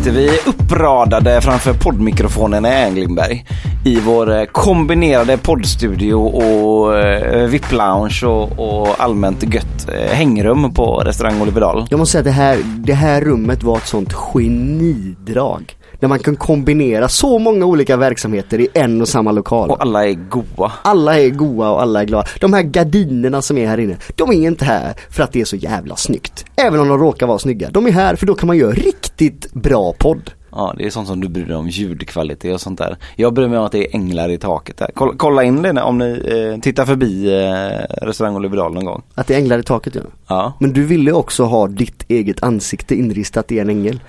Sitter vi uppradade framför poddmikrofonen i Englingberg i vår eh, kombinerade poddstudio och eh, VIP-lounge och, och allmänt gött eh, hängrum på restaurang Oliverdal. Jag måste säga att det här, det här rummet var ett sånt genidrag. Där man kan kombinera så många olika verksamheter i en och samma lokal. Och alla är goa. Alla är goa och alla är glada. De här gardinerna som är här inne, de är inte här för att det är så jävla snyggt. Även om de råkar vara snygga. De är här för då kan man göra riktigt bra podd. Ja, det är sånt som du bryr dig om, ljudkvalitet och sånt där. Jag bryr mig om att det är änglar i taket där. Kolla, kolla in det när- om ni eh, tittar förbi eh, restaurang Oliverdal någon gång. Att det är änglar i taket ja. Ja. Men du ville också ha ditt eget ansikte inristat i en ängel.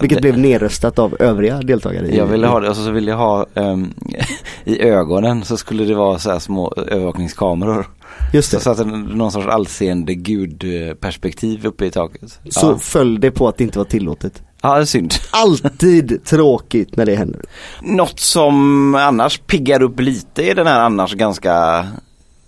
Vilket blev nedröstat av övriga deltagare. i- Jag ville ha det och så ville jag ha ehm, i ögonen så skulle det vara så här små övervakningskameror. Just det. så att det någon sorts allseende gudperspektiv uppe i taket. Så Ja, föll det på att det inte var tillåtet. ja det är synd. Alltid tråkigt när det händer. Något som annars piggar upp lite i den här annars ganska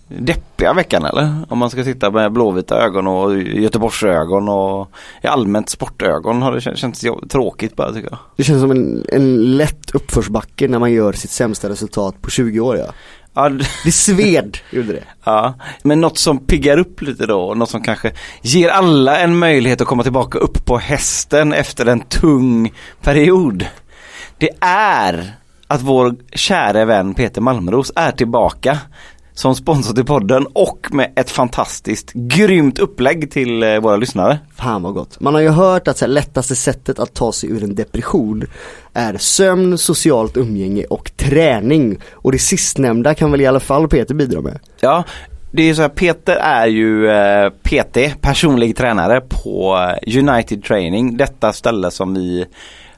deppiga veckan eller? Om man ska titta med blåvita ögon och Göteborgsögon och i allmänt sportögon har det kän- känts tråkigt bara tycker jag. Det känns som en, en lätt uppförsbacke när man gör sitt sämsta resultat på 20 år ja. Ja, Det sved, gjorde det. ja, men något som piggar upp lite då, något som kanske ger alla en möjlighet att komma tillbaka upp på hästen efter en tung period. Det är att vår kära vän Peter Malmros är tillbaka som sponsor till podden och med ett fantastiskt grymt upplägg till eh, våra lyssnare. Fan vad gott. Man har ju hört att så här, lättaste sättet att ta sig ur en depression är sömn, socialt umgänge och träning. Och det sistnämnda kan väl i alla fall Peter bidra med. Ja, det är så här, Peter är ju eh, PT, personlig tränare på eh, United Training, detta ställe som vi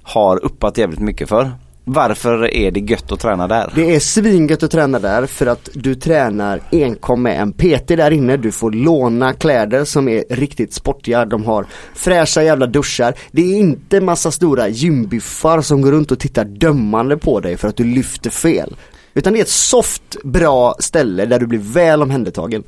har uppat jävligt mycket för. Varför är det gött att träna där? Det är svingött att träna där för att du tränar enkom med en PT där inne. Du får låna kläder som är riktigt sportiga. De har fräscha jävla duschar. Det är inte massa stora gymbiffar som går runt och tittar dömande på dig för att du lyfter fel. Utan det är ett soft, bra ställe där du blir väl omhändertagen.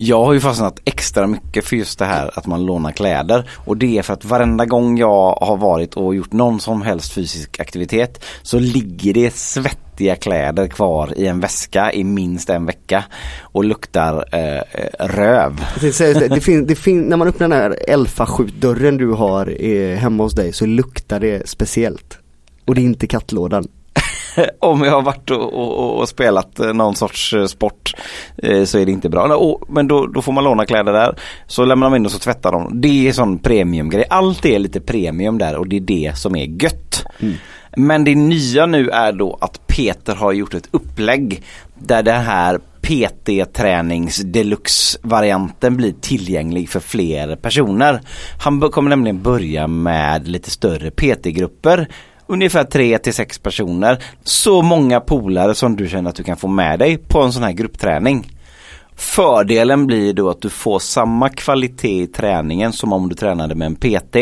Jag har ju fastnat extra mycket för just det här att man lånar kläder och det är för att varenda gång jag har varit och gjort någon som helst fysisk aktivitet så ligger det svettiga kläder kvar i en väska i minst en vecka och luktar eh, eh röv. Det, det fin, det fin, när man öppnar den här elfa dörren du har eh, hemma hos dig så luktar det speciellt. Och det är inte kattlådan. Om jag har varit och, och, och spelat eh, någon sorts eh, sport eh, så är det inte bra. Men då, då får man låna kläder där. Så lämnar man in och så tvättar de. Det är sån premiumgrej. Allt är lite premium där och det är det som är gött. Men det nya nu är då att Peter har gjort ett upplägg där det här PT-tränings deluxe-varianten blir tillgänglig för fler personer. Han kommer nämligen börja med lite större PT-grupper ungefär 3 till 6 personer. Så många polare som du känner att du kan få med dig på en sån här gruppträning. Fördelen blir då att du får samma kvalitet i träningen som om du tränade med en PT.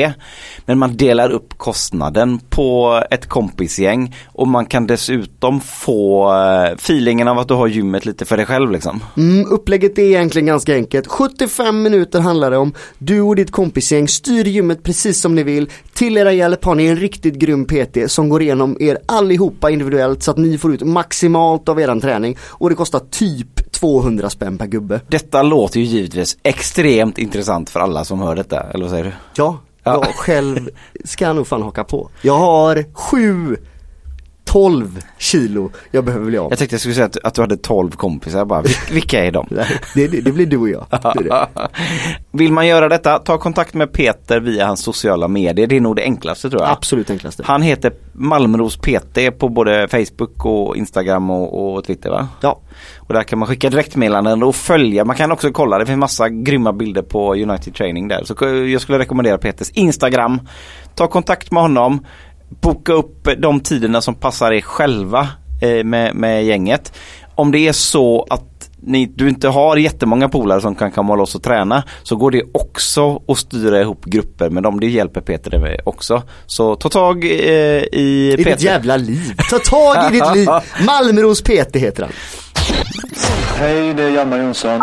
Men man delar upp kostnaden på ett kompisgäng och man kan dessutom få eh, feelingen av att du har gymmet lite för dig själv liksom. Mm, upplägget är egentligen ganska enkelt. 75 minuter handlar det om. Du och ditt kompisgäng styr gymmet precis som ni vill. Till era hjälp har ni en riktigt grym PT som går igenom er allihopa individuellt så att ni får ut maximalt av eran träning. Och det kostar typ 200 spänn per gubbe. Detta låter ju givetvis extremt intressant för alla som hör detta, eller vad säger du? Ja, Ja. jag själv ska nog fan haka på. Jag har 7 12 kilo jag behöver bli av. Jag tänkte jag skulle säga att, att du hade 12 kompisar bara, Vil- vilka är de? Det, det, det blir du och jag. Det det. Vill man göra detta, ta kontakt med Peter via hans sociala medier. Det är nog det enklaste tror jag. Absolut enklaste. Han heter Malmros PT på både Facebook och Instagram och, och Twitter va? Ja, Och där kan man skicka direktmeddelanden och följa. Man kan också kolla, det finns massa grymma bilder på United Training där. Så jag skulle rekommendera Peters Instagram. Ta kontakt med honom. Boka upp de tiderna som passar er själva eh, med, med gänget. Om det är så att ni, du inte har jättemånga polare som kan komma loss och träna så går det också att styra ihop grupper med dem. Det hjälper Peter med också. Så ta tag eh, i, i ditt jävla liv. Ta tag i ditt liv. Malmros PT heter han. Hej, det är Hjalmar Jonsson.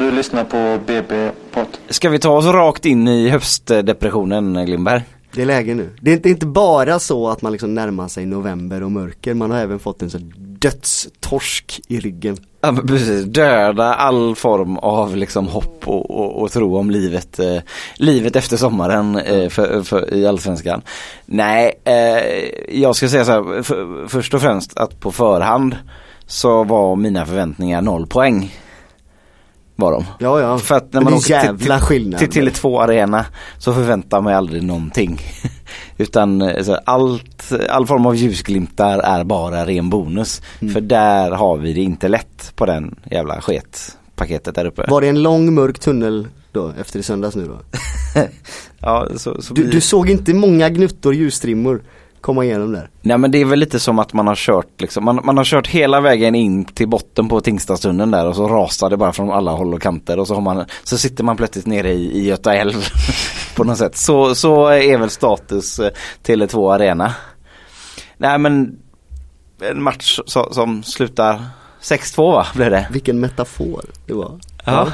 Du lyssnar på BB-podd. Ska vi ta oss rakt in i höstdepressionen Glimberg? Det är läge nu. Det är inte, inte bara så att man liksom närmar sig november och mörker, man har även fått en sån dödstorsk i ryggen. Ja precis, döda all form av liksom hopp och, och, och tro om livet, eh, livet efter sommaren eh, för, för, i Allsvenskan. Nej, eh, jag ska säga så här, för, först och främst att på förhand så var mina förväntningar noll poäng. Var de. Ja, ja. För att när man åker jävla till, skillnad. till Tele2 Arena så förväntar man aldrig någonting. Utan eh, så allt, all form av ljusglimtar är bara ren bonus. Mm. För där har vi det inte lätt på den jävla sketpaketet där uppe. Var det en lång mörk tunnel då, efter i söndags nu då? Ja, så, så Du, blir- du såg inte många gnuttor ljusstrimmor komma igenom där? Nej men det är väl lite som att man har kört liksom, man, man har kört hela vägen in till botten på Tingstadstunneln där och så rasar det bara från alla håll och kanter och så har man, så sitter man plötsligt nere i, i Göta älv på något sätt. Så, så är väl status eh, Tele2 Arena. Nej men en match som slutar 6-2 va, blev det? Vilken metafor det var. Ja.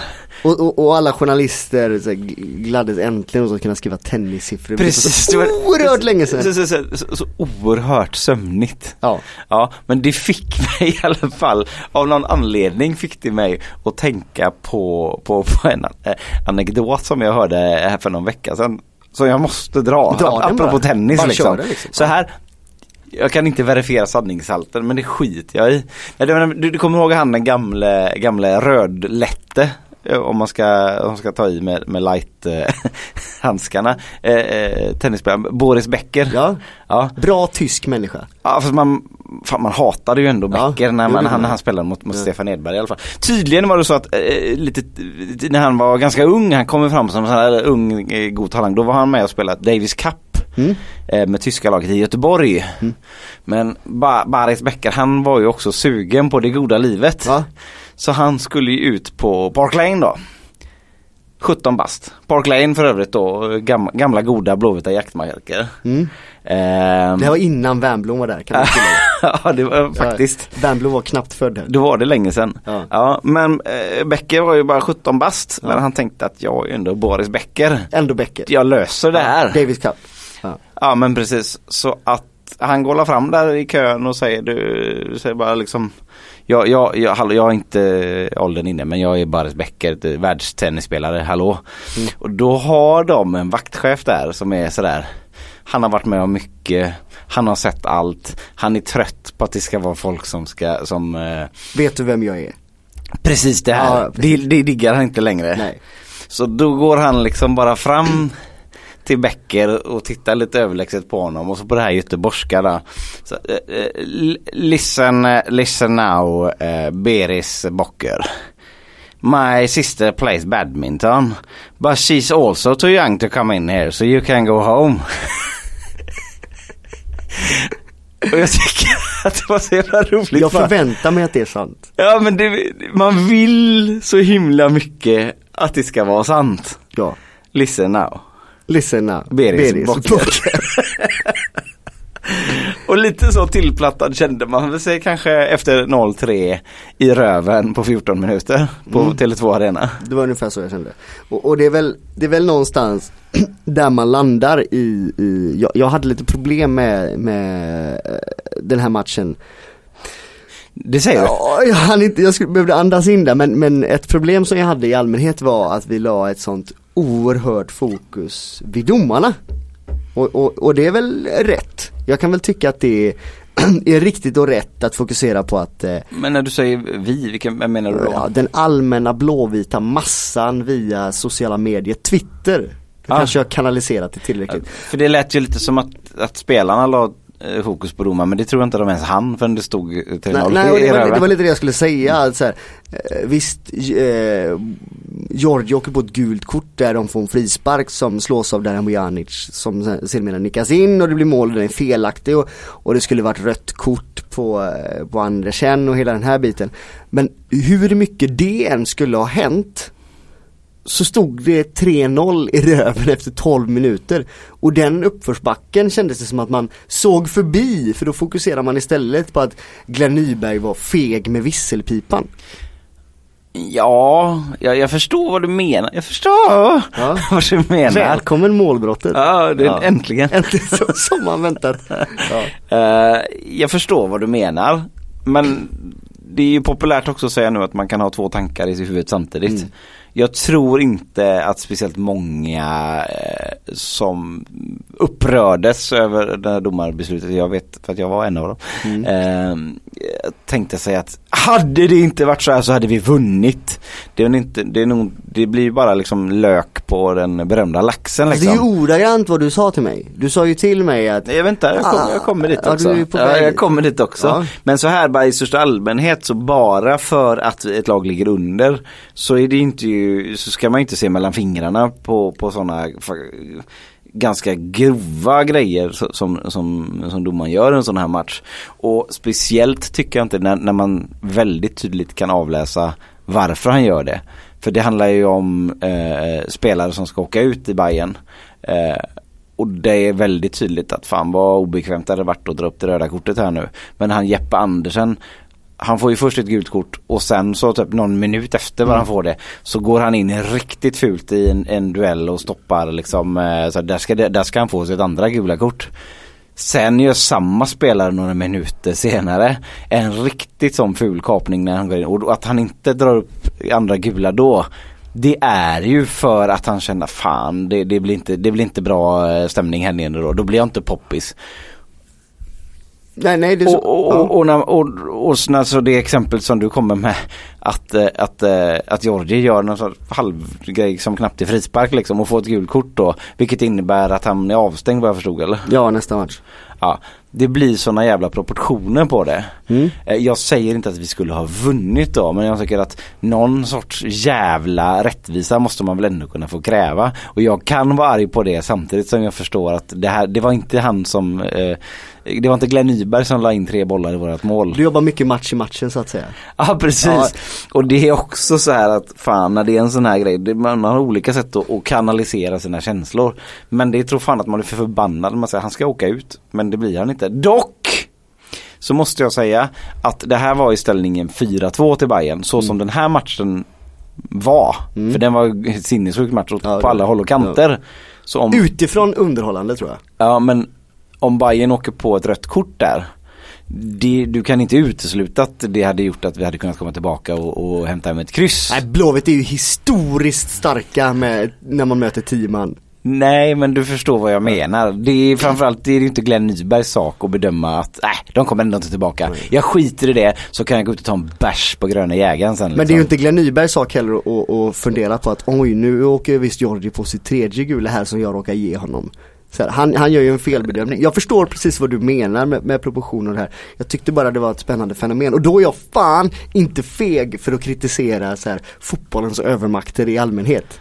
Och, och, och alla journalister så här, gladdes äntligen åt att kunna skriva tennissiffror. Precis. Så det var- oerhört länge sedan. Så, så, så, så, så oerhört sömnigt. Ja. Ja, men det fick mig i alla fall, av någon anledning fick det mig att tänka på, på, på en eh, anekdot som jag hörde här för någon vecka sedan. Som jag måste dra, Dra apropå bara. tennis liksom. liksom. Så här, jag kan inte verifiera sanningshalten men det skiter jag i. Du, du kommer ihåg han den gamle, gamle rödlätte eh, om man ska, om man ska ta i med, med light eh. Eh, tennisspelaren Boris Becker. Ja. ja. Bra tysk människa. Ja fast man, fan, man hatade ju ändå Ja, Becker när man, han, han spelade mot, mot Ja. Stefan Edberg i alla fall. Tydligen var det så att eh, lite, när han var ganska ung, han kommer fram som en sån här ung eh, god talang, då var han med och spelade Davis Cup Mm. eh, med tyska laget i Göteborg. Men ba, Baris Becker han var ju också sugen på det goda livet. Ja. Så han skulle ju ut på Park Lane då. 17 bast. Park Lane för övrigt då, gamla, gamla goda blåvita jaktmarker. Mm. Ehm, Det var innan Wernbloom var där kan man ja det var faktiskt. Ja, Wernbloom var knappt född. Då var det länge sedan. Ja. Ja. men eh, Becker var ju bara 17 bast. Men han tänkte att jag är ändå Boris Becker. Ändå Becker. Jag löser det här. Davis Cup. Ja. Men precis. Så att han går fram där i kön och säger du, säger bara liksom jag, jag, jag, hallå, jag har inte åldern inne men jag är Boris Becker, världstennisspelare, hallå. Och då har de en vaktchef där som är sådär han har varit med om mycket, han har sett allt, han är trött på att det ska vara folk som ska, som eh, Vet du vem jag är? Precis det här, Ja, precis. det, det diggar han inte längre. Nej. Så då går han liksom bara fram till Becker och tittar lite överlägset på honom och så på det här göteborgska då. Så, eh, eh, listen, eh, listen now eh, Beris Bocker. My sister plays badminton but she's also too young to come in here so you can go home. och jag tycker att det var så jävla roligt. Jag förväntar mig att det är sant. Ja men det, man vill så himla mycket att det ska vara sant. Ja. Listen now. Now. Beris Bocker. Bocker. Och lite så tillplattad kände man sig kanske efter 0-3 i röven på 14 minuter på Mm. Tele2 Arena. Det var ungefär så jag kände. Och, och det, är väl, det är väl någonstans där man landar i, i jag, jag hade lite problem med, med eh, den här matchen. Det säger du? Ja, jag hann inte, jag skulle, behövde andas in där men, men ett problem som jag hade i allmänhet var att vi la ett sånt oerhört fokus vid domarna. Och, och, och det är väl rätt. Jag kan väl tycka att det är, är riktigt och rätt att fokusera på att eh, Men när du säger vi, vilken, vem menar du då? Ja, den allmänna blåvita massan via sociala medier, Twitter. Ah. kanske jag kanaliserat det tillräckligt. För det lät ju lite som att, att spelarna la fokus på domaren men det tror jag inte de ens hann förrän det stod eh, 3-0 Nej, nej i det, var, det var lite det jag skulle säga. Att så här, eh, visst, eh, Georgi åker på ett gult kort där de får en frispark som slås av Dejan Bojanic som sedermera nickas in och det blir mål och den är felaktig och, och det skulle varit rött kort på, eh, på Andersen och hela den här biten. Men hur mycket det än skulle ha hänt så stod det 3-0 i röven efter 12 minuter. Och den uppförsbacken kändes det som att man såg förbi för då fokuserar man istället på att Glenn Nyberg var feg med visselpipan. Ja, jag, jag förstår vad du menar. Jag förstår Ja. vad du menar. Välkommen målbrottet. Ja, det, Ja. äntligen. Äntligen så, som man väntat. Ja. Eh, jag förstår vad du menar. Men det är ju populärt också att säga nu att man kan ha två tankar i sitt huvud samtidigt. Mm. Jag tror inte att speciellt många eh, som upprördes över det här domarbeslutet, jag vet för att jag var en av dem, Mm. eh, tänkte sig att hade det inte varit så här så hade vi vunnit. Det, är inte, det, är nog, det blir ju bara liksom lök på den berömda laxen Alltså, liksom. det är ju ordagrant vad du sa till mig. Du sa ju till mig att Nej, vänta, jag, kom, Ah, jag kommer dit ja, också. du är på ja, jag kommer dit också. Ja. Men så här bara i största allmänhet så bara för att ett lag ligger under så är det inte ju, så ska man inte se mellan fingrarna på, på sådana ganska grova grejer som, som, som domaren gör i en sån här match. Och speciellt tycker jag inte när, när man väldigt tydligt kan avläsa varför han gör det. För det handlar ju om eh, spelare som ska åka ut i Bayern eh, och det är väldigt tydligt att fan vad obekvämt det hade varit att dra upp det röda kortet här nu. Men han Jeppe Andersen han får ju först ett gult kort och sen så typ någon minut efter vad han får det så går han in riktigt fult i en, en duell och stoppar liksom eh, så där ska, där ska han få sitt andra gula kort. Sen gör samma spelare några minuter senare en riktigt sån ful kapning när han går in och att han inte drar upp andra gula då det är ju för att han känner fan det, det, blir, inte, det blir inte bra eh, stämning här nere då. Då blir jag inte poppis. Nej nej det är så. Och, och, och, och, när, och, och så när- så det exempel som du kommer med att, eh, att, eh, att Georgi gör någon sorts halvgrej som knappt är frispark liksom och får ett gult kort då. Vilket innebär att han är avstängd vad jag förstod eller? ja nästa match. Ja, det blir sådana jävla proportioner på det. Mm. Eh, Jag säger inte att vi skulle ha vunnit då men jag tycker att någon sorts jävla rättvisa måste man väl ändå kunna få kräva. Och jag kan vara arg på det samtidigt som jag förstår att det här, det var inte han som, eh, det var inte Glenn Nyberg som la in tre bollar i vårat mål. Du jobbar mycket match i matchen så att säga. Ja precis. Ja. Och det är också så här att fan när det är en sån här grej, det, man har olika sätt att, att kanalisera sina känslor. Men det tror fan att man blir för förbannad. Man säger han ska åka ut. Men det blir han inte. Dock! Så måste jag säga att det här var i ställningen 4-2 till Bayern så som den här matchen var. Mm. För den var sinnessjuk match Ja, på alla håll och kanter. Så om, Utifrån underhållande tror jag. Ja men om Bayern åker på ett rött kort där. Det, du kan inte utesluta att det hade gjort att vi hade kunnat komma tillbaka och, och hämta hem ett kryss. Nej Blåvitt är ju historiskt starka med, när man möter tio man. Nej men du förstår vad jag menar. Det är framförallt det är inte Glenn Nybergs sak att bedöma att nej, de kommer ändå inte tillbaka. Jag skiter i det så kan jag gå ut och ta en bärs på gröna jägaren sen. Men det är liksom. ju inte Glenn Nybergs sak heller att, att fundera på att oj nu åker visst Jordi på sitt tredje gula här som jag råkar ge honom. Här, han, han gör ju en felbedömning. Jag förstår precis vad du menar med, med proportioner här. Jag tyckte bara det var ett spännande fenomen och då är jag fan inte feg för att kritisera så här, fotbollens övermakter i allmänhet.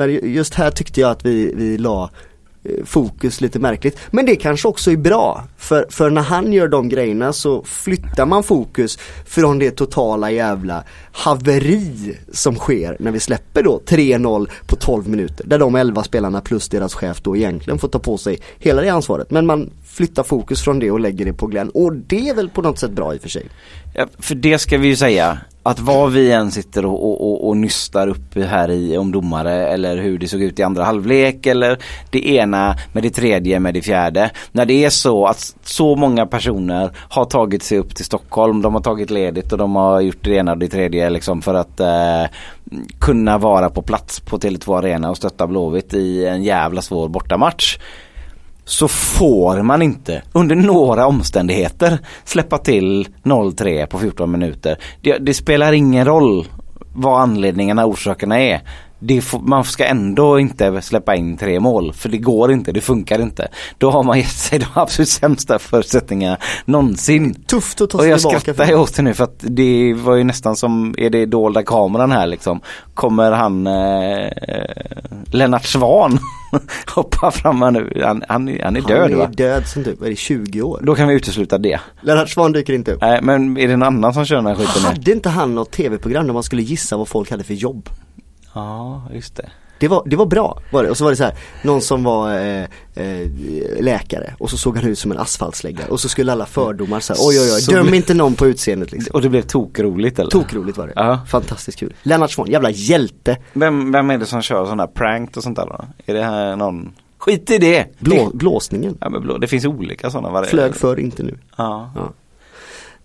Men just här tyckte jag att vi, vi la eh, fokus lite märkligt. Men det kanske också är bra. För, för när han gör de grejerna så flyttar man fokus från det totala jävla haveri som sker när vi släpper då 3-0 på 12 minuter. Där de 11 spelarna plus deras chef då egentligen får ta på sig hela det ansvaret. Men man flyttar fokus från det och lägger det på Glenn. Och det är väl på något sätt bra i och för sig. Ja, för det ska vi ju säga. Att vad vi än sitter och, och, och, och nystar upp här i om domare eller hur det såg ut i andra halvlek eller det ena med det tredje med det fjärde. När det är så att så många personer har tagit sig upp till Stockholm, de har tagit ledigt och de har gjort det ena och det tredje liksom för att eh, kunna vara på plats på Tele2 Arena och stötta Blåvitt i en jävla svår bortamatch så får man inte under några omständigheter släppa till 0-3 på 14 minuter. Det, det spelar ingen roll vad anledningarna, och orsakerna är. Får, man ska ändå inte släppa in tre mål för det går inte, det funkar inte. Då har man gett sig de absolut sämsta förutsättningarna någonsin. Tufft att ta Och sig jag tillbaka skrattar ju från. åt det nu för att det var ju nästan som, är det dolda kameran här liksom? Kommer han eh, Lennart Svan hoppa fram här nu? Han, han, är- han är död Han är va? död sen typ, är det, 20 år? Då kan vi utesluta det. Lennart Swahn dyker inte upp. Nej men är det någon annan som kör den här skiten? Hade inte han något tv-program där man skulle gissa vad folk hade för jobb? Ja just det. Det var, det var bra var det. Och så var det så här, någon som var eh, eh, läkare och så såg han ut som en asfaltslägga och så skulle alla fördomar så här, oj oj oj, Så döm inte någon på utseendet liksom. Och det blev tokroligt eller? Tokroligt var det. Ja. Fantastiskt kul. Lennart Swahn, jävla hjälte. Vem, vem är det som kör sådana här prank och sånt där då? Är det här någon? Skit i det! Blå, blåsningen. ja, men blå. det finns olika sådana varianter. Flög för inte nu. Ja. Ja.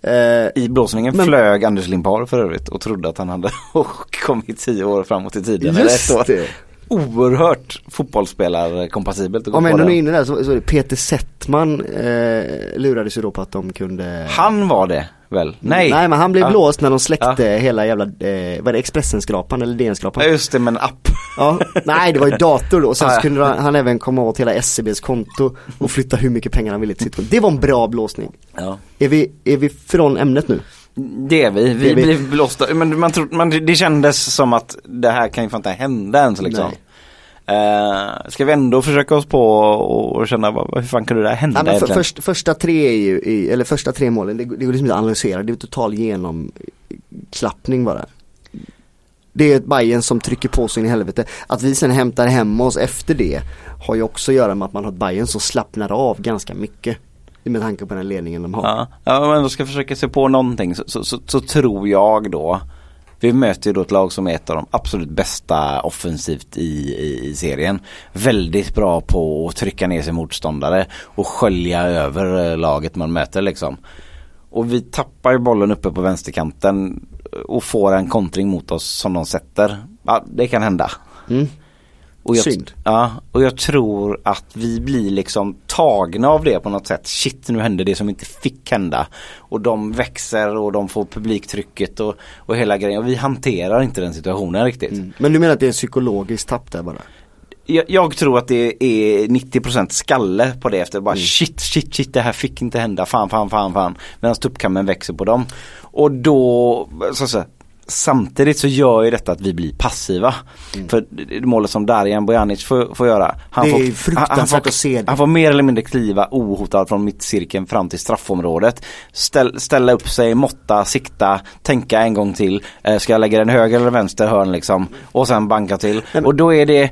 Eh, I blåsningen Men- flög Anders Limpar för övrigt och trodde att han hade kommit tio år framåt i tiden. eller ett år. just det. Oerhört fotbollsspelarkompatibelt Om ändå är inne där så, så är det Peter Settman eh, lurades ju då på att de kunde Han var det väl? Nej. Nej men han blev Ja. blåst när de släckte hela jävla, eh, vad är det, Expressen-skrapan eller DN-skrapan? Ja, just det, men app. Ja, nej det var ju dator då och sen Ja, så ja. kunde han, han även komma åt hela SCBs konto och flytta hur mycket pengar han ville till sitt konto. Det var en bra blåsning. Ja. Är vi, är vi från ämnet nu? Det är vi, vi, är vi. blev blåsta. Men man tror, man, det kändes som att det här kan ju fan inte hända ens liksom. Uh, ska vi ändå försöka oss på och, och känna vad, hur fan kunde det här hända Nej, för, först, första tre är ju, eller första tre målen, det, det går liksom inte att analysera, det är total genomklappning bara. Det är ett Bayern som trycker på sig in i helvete. Att vi sen hämtar hem oss efter det har ju också att göra med att man har ett Bayern som slappnar av ganska mycket. Med tanke på den ledningen de har. Ja, ja men då ska jag försöka se på någonting så, så, så, så tror jag då vi möter ju då ett lag som är ett av de absolut bästa offensivt i, i, i serien. Väldigt bra på att trycka ner sin motståndare och skölja över eh, laget man möter liksom. Och vi tappar ju bollen uppe på vänsterkanten och får en kontring mot oss som de sätter. Ja, det kan hända. Mm. Och jag, Synd. Ja, och jag tror att vi blir liksom tagna av det på något sätt. Shit, nu hände det som inte fick hända. Och de växer och de får publiktrycket och, och hela grejen. Och vi hanterar inte den situationen riktigt. Mm. Men du menar att det är en psykologisk tapp där bara? Jag, jag tror att det är 90% skalle på det efter bara Mm. shit, shit, shit, det här fick inte hända, fan, fan, fan, fan. Medan tuppkammen växer på dem. Och då, så att säga, samtidigt så gör ju detta att vi blir passiva. För det målet som Darijan Bojanic får, får göra. Han Mm. Det är får, ju fruktansvärt han, han att se det. får, Han får mer eller mindre kliva ohotad från mittcirkeln fram till straffområdet. Ställ, ställa upp sig, måtta, sikta, tänka en gång till. Eh, ska jag lägga den höger eller vänster hörn liksom? Och sen banka till. men- Och då är det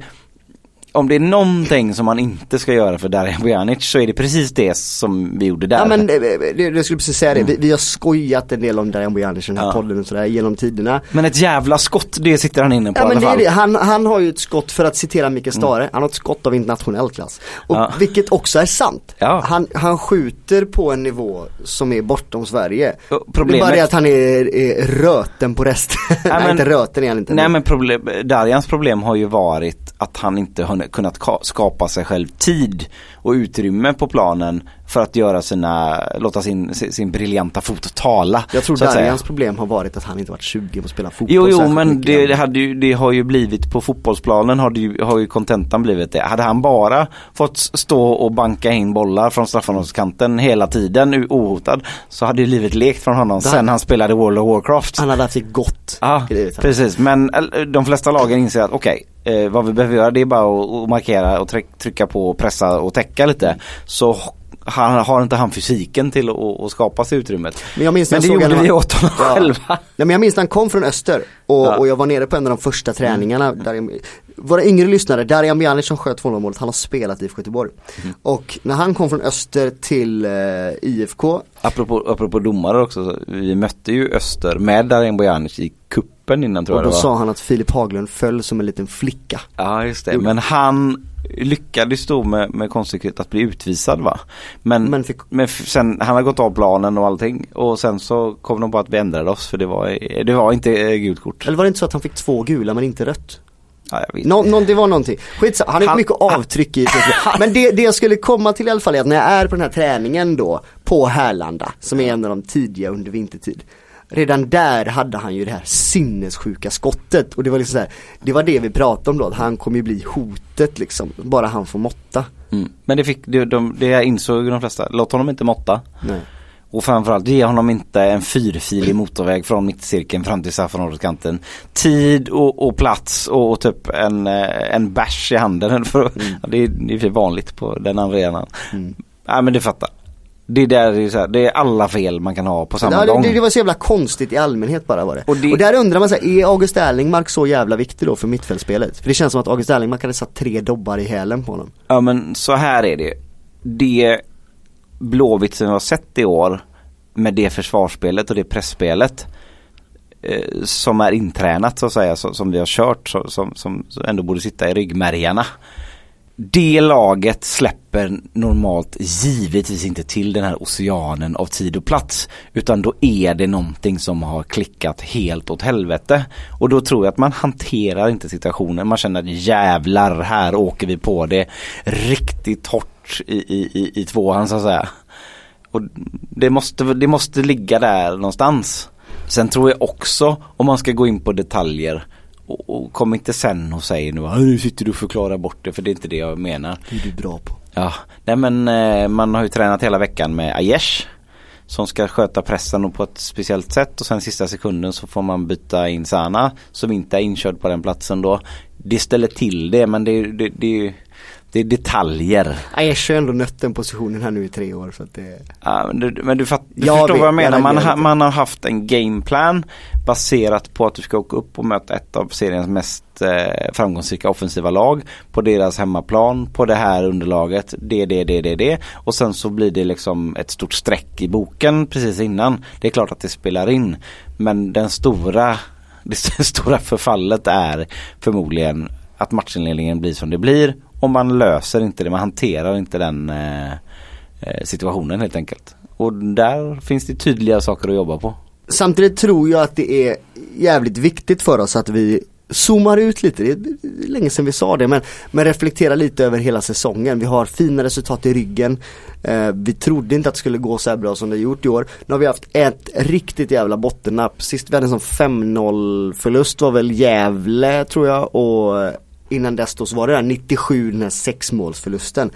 om det är någonting som man inte ska göra för Darijan Bojanic så är det precis det som vi gjorde där. Ja men det, det, jag skulle precis säga det, vi, vi har skojat en del om Darijan Bojanic i den här Ja. podden och sådär genom tiderna. Men ett jävla skott, det sitter han inne på Ja men det är det, han, han har ju ett skott för att citera Mikael Stare, han har ett skott av internationell klass. Och Ja. vilket också är sant. Ja. Han, han skjuter på en nivå som är bortom Sverige. Och Det är problemet- bara det att han är, är röten på resten. Nej, men- inte röten är han inte. Nej men problem, Darjans problem har ju varit att han inte har kunnat ka- skapa sig själv tid och utrymme på planen för att göra sina, låta sin, sin, briljanta fot tala. Jag tror att. Darjans problem har varit att han inte varit sugen på att spela fotboll Jo, jo men det, det, hade ju, det har ju blivit på fotbollsplanen har, det ju, har ju kontentan blivit det. Hade han bara fått stå och banka in bollar från straffområdeskanten hela tiden ohotad så hade ju livet lekt från honom Det- sen han spelade World of Warcraft. Han hade haft det gott Ja, precis. Men eh, de flesta lagen inser att okej, eh, vad vi behöver göra det är bara att, markera och tryck, trycka på och pressa och täcka lite. Så han, har inte han fysiken till att, skapa sig utrymmet. Men jag minns Men det jag såg gjorde han- vi åt honom Ja. själva. Ja, men jag minns när han kom från Öster och, Ja. och jag var nere på en av de första träningarna. Där jag, våra yngre lyssnare, Darijan Bjanic som sköt 2 målet, han har spelat i IFK Göteborg. Mm. Och när han kom från Öster till eh, IFK, Apropå, apropå domare också, så vi mötte ju Öster med Darin Bojanic i kuppen innan tror och jag då det var. sa han att Filip Haglund föll som en liten flicka. Ja just det, men han lyckades då med, med konstighet att bli utvisad va. Men, Men fick- men sen, han har gått av planen och allting och sen så kom de på att vi ändrade oss för det var, det var inte eh, gult kort. Eller var det inte så att han fick två gula men inte rött? Ja. Nå, nå, det var någonting. Skitsamma, han har mycket avtryck i Men det, det jag skulle komma till i alla fall är att när jag är på den här träningen då på Härlanda, som är en av de tidiga under vintertid. Redan där hade han ju det här sinnessjuka skottet och det var liksom så här, det var det vi pratade om då, att han kommer ju bli hotet liksom, bara han får måtta. Mm. Men det fick, det, de, det insåg de flesta, låt honom inte måtta. Nej. Och framförallt ge honom inte en fyrfilig motorväg från mittcirkeln fram till straffområdeskanten. Tid och, och plats och, och typ en, eh, en bärs i handen. För, ja, det, är, det är vanligt på den arenan. Mm. Nej men du fattar. Det, där är så här, det är alla fel man kan ha på samma Ja, gång. det, det var så jävla konstigt i allmänhet bara var det. Och Och, det- där undrar man så här, är August Erlingmark så jävla viktig då för mittfältsspelet? För det känns som att August Erlingmark hade satt tre dobbar i hälen på honom. Ja men så här är det. Det Blåvitt som vi har sett i år med det försvarsspelet och det pressspelet eh, som är intränat så att säga, så, som vi har kört, så, som, som ändå borde sitta i ryggmärgarna. Det laget släpper normalt givetvis inte till den här oceanen av tid och plats. Utan då är det någonting som har klickat helt åt helvete. Och då tror jag att man hanterar inte situationen. Man känner att jävlar, här åker vi på det riktigt hårt i, i, i, i tvåan så att säga. Och det måste, det måste ligga där någonstans. Sen tror jag också, om man ska gå in på detaljer och, och kom inte sen och säg nu, "Ah, nu sitter du och förklarar bort det för det är inte det jag menar. Det är du bra på. Ja, nej men eh, man har ju tränat hela veckan med Aiesh som ska sköta pressen på ett speciellt sätt och sen sista sekunden så får man byta in Sana som inte är inkörd på den platsen då. Det ställer till det men det, det, det, det är detaljer. Aiesh har ändå nött den positionen här nu i tre år så att det Ja, men du, men du, fatt, du Jag förstår vet, vad jag menar. jag Man, ha, man har haft en gameplan baserat på att du ska åka upp och möta ett av seriens mest eh, framgångsrika offensiva lag på deras hemmaplan på det här underlaget. Det, det, det, det, det. Och sen så blir det liksom ett stort streck i boken precis innan. Det är klart att det spelar in. Men den stora, det stora förfallet är förmodligen att matchinledningen blir som det blir och man löser inte det, man hanterar inte den eh, eh, situationen helt enkelt. Och där finns det tydliga saker att jobba på. Samtidigt tror jag att det är jävligt viktigt för oss att vi zoomar ut lite, det är länge sedan vi sa det men, men reflektera lite över hela säsongen. Vi har fina resultat i ryggen. Eh, vi trodde inte att det skulle gå så här bra som det gjort i år. Nu har vi haft ett riktigt jävla bottennapp. Sist vi hade en sån 5-0 förlust var väl Gävle tror jag och innan dess då så var det där 97 den här sexmålsförlusten.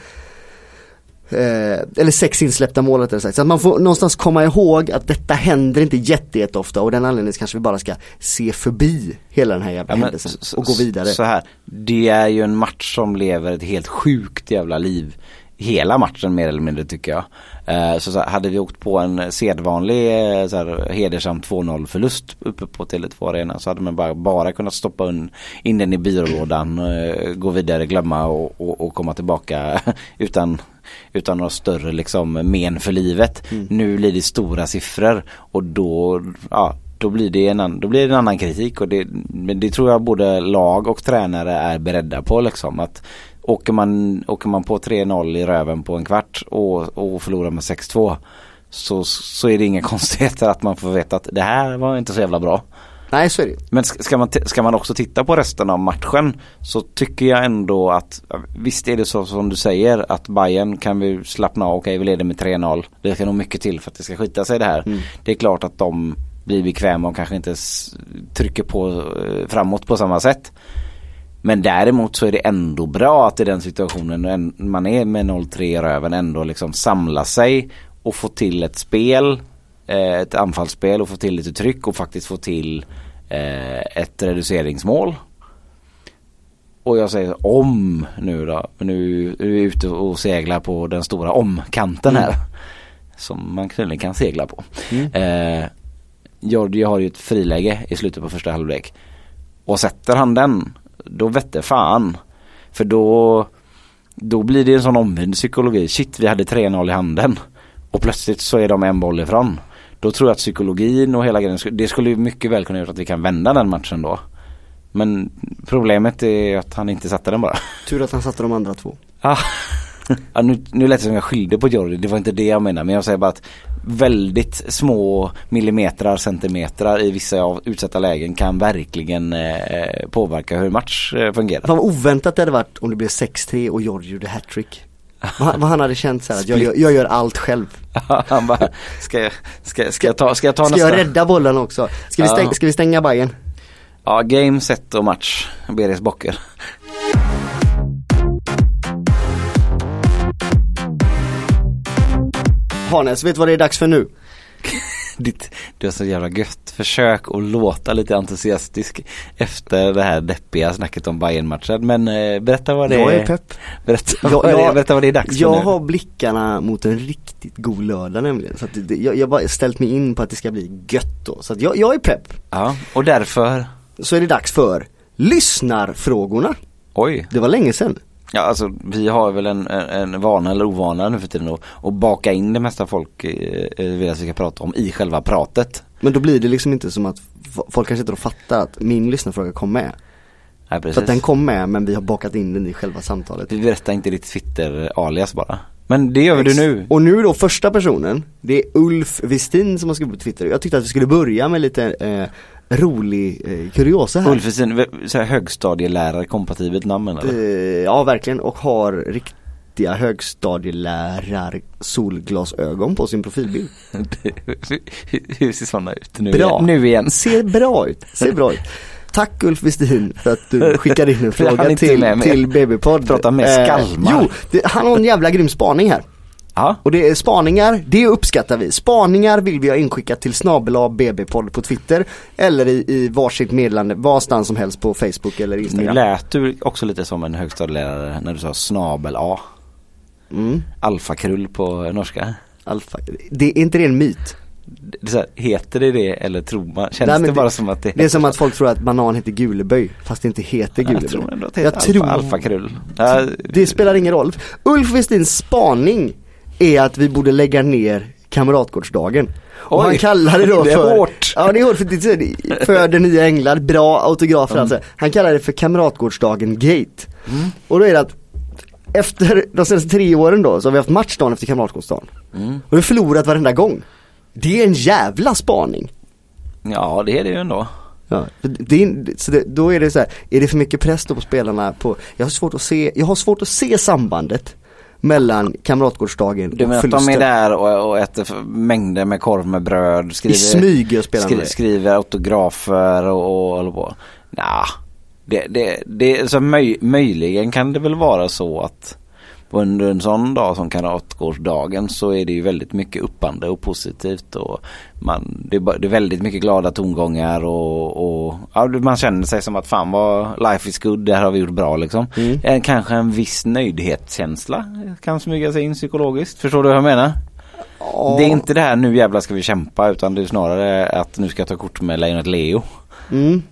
Eh, eller sex insläppta mål rättare sagt. Så att man får någonstans komma ihåg att detta händer inte jätte, jätteofta och den anledningen kanske vi bara ska se förbi hela den här jävla Ja, händelsen och gå vidare. Så här, det är ju en match som lever ett helt sjukt jävla liv. Hela matchen mer eller mindre tycker jag. Eh, så, hade vi åkt på en sedvanlig eh, så här, hedersam 2-0 förlust uppe på Tele2 Arena så hade man bara, bara kunnat stoppa un, in den i byrålådan, eh, gå vidare, glömma och, och, och komma tillbaka utan utan några större liksom men för livet. Nu blir det stora siffror och då, ja, då blir det en, då blir det en annan kritik och det, men det tror jag både lag och tränare är beredda på liksom. Att åker, man, åker man på 3-0 i röven på en kvart och, och förlorar med 6-2 så, så är det inga konstigheter att man får veta att det här var inte så jävla bra. Nej så är det. Men ska man, ska man också titta på resten av matchen så tycker jag ändå att visst är det så som du säger att Bayern kan vi slappna av, okej vi leder med 3-0. Det ska nog mycket till för att det ska skita sig det här. Mm. Det är klart att de blir bekväma och kanske inte trycker på eh, framåt på samma sätt. Men däremot så är det ändå bra att i den situationen en- man är med 0-3 i röven ändå liksom samla sig och få till ett spel, eh, ett anfallsspel och få till lite tryck och faktiskt få till eh, ett reduceringsmål. Och jag säger om nu då, nu är vi ute och seglar på den stora omkanten här. Som man tydligen kan segla på. Mm. Eh, Jordi har ju ett friläge i slutet på första halvlek. Och sätter han den, då vette fan. För då, då blir det en sån omvänd psykologi. Shit, vi hade 3-0 i handen. Och plötsligt så är de en boll ifrån. Då tror jag att psykologin och hela grejen, det skulle ju mycket väl kunna göra att vi kan vända den matchen då. Men problemet är att han inte satte den bara. Tur att han satte de andra två. Ah. Ja, nu, nu lät det som jag skyllde på Jordi, det var inte det jag menar. Men jag säger bara att väldigt små millimetrar, centimetrar i vissa av utsatta lägen kan verkligen eh, påverka hur en match eh, fungerar. Fan vad oväntat det hade varit om det blev 6-3 och George gjorde hattrick. vad, vad han hade känt så här, att jag, gör- jag gör allt själv. Han bara, ska jag, ska, ska jag ta, ska jag ta Ska nästa? jag rädda bollen också? Ska vi, stäng, ska vi stänga Bayern? Ja, game, set och match. Beres Bocker. Hanes, vet du vad det är dags för nu? ditt, du har så jävla gött försök att låta lite entusiastisk efter det här deppiga snacket om bayern matchen Men eh, berätta vad det Jag är. pepp. Berätta, Jag- vad det, jag- berätta vad det är dags för Jag har blickarna mot en riktigt god lördag nämligen. Så att det, jag, jag har bara ställt mig in på att det ska bli gött då. Så att jag, jag är pepp. Ja, och därför, Så är det dags för lyssnarfrågorna. oj. Det var länge sedan. Ja alltså vi har väl en, en, vana eller ovana nu för tiden att, att baka in det mesta folk eh, eh, vill att vi ska prata om i själva pratet. Men då blir det liksom inte som att folk kanske inte då fattar att min lyssnarfråga kom med. Nej, precis. att den kom med men vi har bakat in den i själva samtalet. Vi berättar inte ditt Twitter-alias bara. Men det gör du nu. Och nu då första personen, det är Ulf Westin som har skrivit på Twitter. Jag tyckte att vi skulle börja med lite eh, rolig eh, kuriosa här. Ulf Westin, så här högstadielärare kompatibelt namn eller? Eh, ja verkligen och har riktiga högstadielärar solglasögon på sin profilbild. Hur- Hur ser sådana ut nu Bra. igen? Nu igen. Ser bra ut, ser bra ut. Tack Ulf Westin för att du skickade in en fråga till, med till BB-podd. Prata med skalmar. jo, det, han har en jävla grym spaning här. Ja, Och det är spaningar, det uppskattar vi. Spaningar vill vi ha inskickat till snabel BB-podd på Twitter eller i, i varsitt meddelande, varstans som helst på Facebook eller nu Instagram. lät du också lite som en högstadielärare när du sa snabel A. Mm, Alfakrull på norska. alfa. Det, är inte det en myt? Det här, heter det det eller tror man? Känns Nej, men det bara som att det Det är som att folk tror att banan heter Guleböj fast det inte heter Jag Guleböj. tror ändå att det Jag heter tror- alfa, alfakrull. Ja, Det spelar ingen roll. Ulf Westins spaning är att vi borde lägga ner Kamratgårdsdagen. Och Oj, han kallar det då det för hårt. Ja det är hårt för det är föder nya änglar, bra autografer alltså. Han kallar det för Kamratgårdsdagen Gate. Mm. Och då är det att efter de senaste tre åren då så har vi haft matchdagen efter Kamratgårdsdagen. Mm. Och vi har förlorat varenda gång. Det är en jävla spaning. ja det är det ju ändå. Ja, det är, så det, då är det så här, är det för mycket press då på spelarna på, jag har svårt att se, jag har svårt att se sambandet mellan kamratgårdsdagen Du och menar att de förlusten. är där och, och äter mängder med korv med bröd, skriver, I smyg och spelar skri, skriver autografer och, och håller på. Nja, det, det, det, så möj, möjligen kan det väl vara så att under en sån dag som kamratgårdsdagen så är det ju väldigt mycket uppande och positivt och man, det, är det är väldigt mycket glada tongångar och, och ja, man känner sig som att fan vad life is good, det här har vi gjort bra liksom. Mm. En, kanske en viss nöjdhetskänsla kan smyga sig in psykologiskt, förstår du vad jag menar? Det är inte det här nu jävlar ska vi kämpa utan det är snarare att nu ska jag ta kort med lejonet Leo. mm.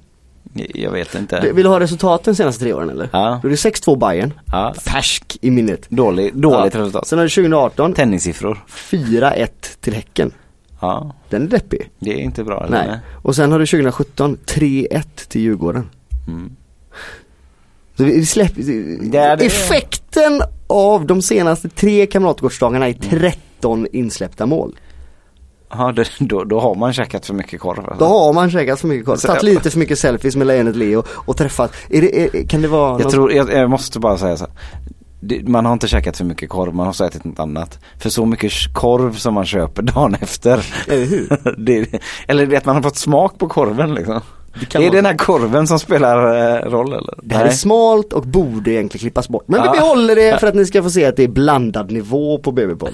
Jag vet inte. Vill du ha resultaten de senaste tre åren eller? Ja. Då är det 6-2 Bayern Ja. färsk i minnet. Dålig, dåligt Ja. resultat. Sen har du 2018, Tennissiffror. 4-1 till Häcken. Ja, Den är deppig. det är inte bra. eller? Nej. Och sen har du 2017, 3-1 till Djurgården. Mm. Så vi släpper, Det det. effekten av de senaste tre kamratgårdsdagarna är 13 insläppta mål. Ja, det, då, då har man käkat för mycket korv. Alltså. Då har man käkat för mycket korv, tagit lite för mycket selfies med lejonet Leo och träffat, är det, är, kan det vara Jag någon- tror, jag, jag måste bara säga så här. Man har inte käkat för mycket korv, man har ätit något annat. För så mycket korv som man köper dagen efter. Eller hur? det, eller det att man har fått smak på korven liksom. Det är vara- den här korven som spelar eh, roll eller? Det här är smalt och borde egentligen klippas bort. Men Ja. vi behåller det för att ni ska få se att det är blandad nivå på BB-boll.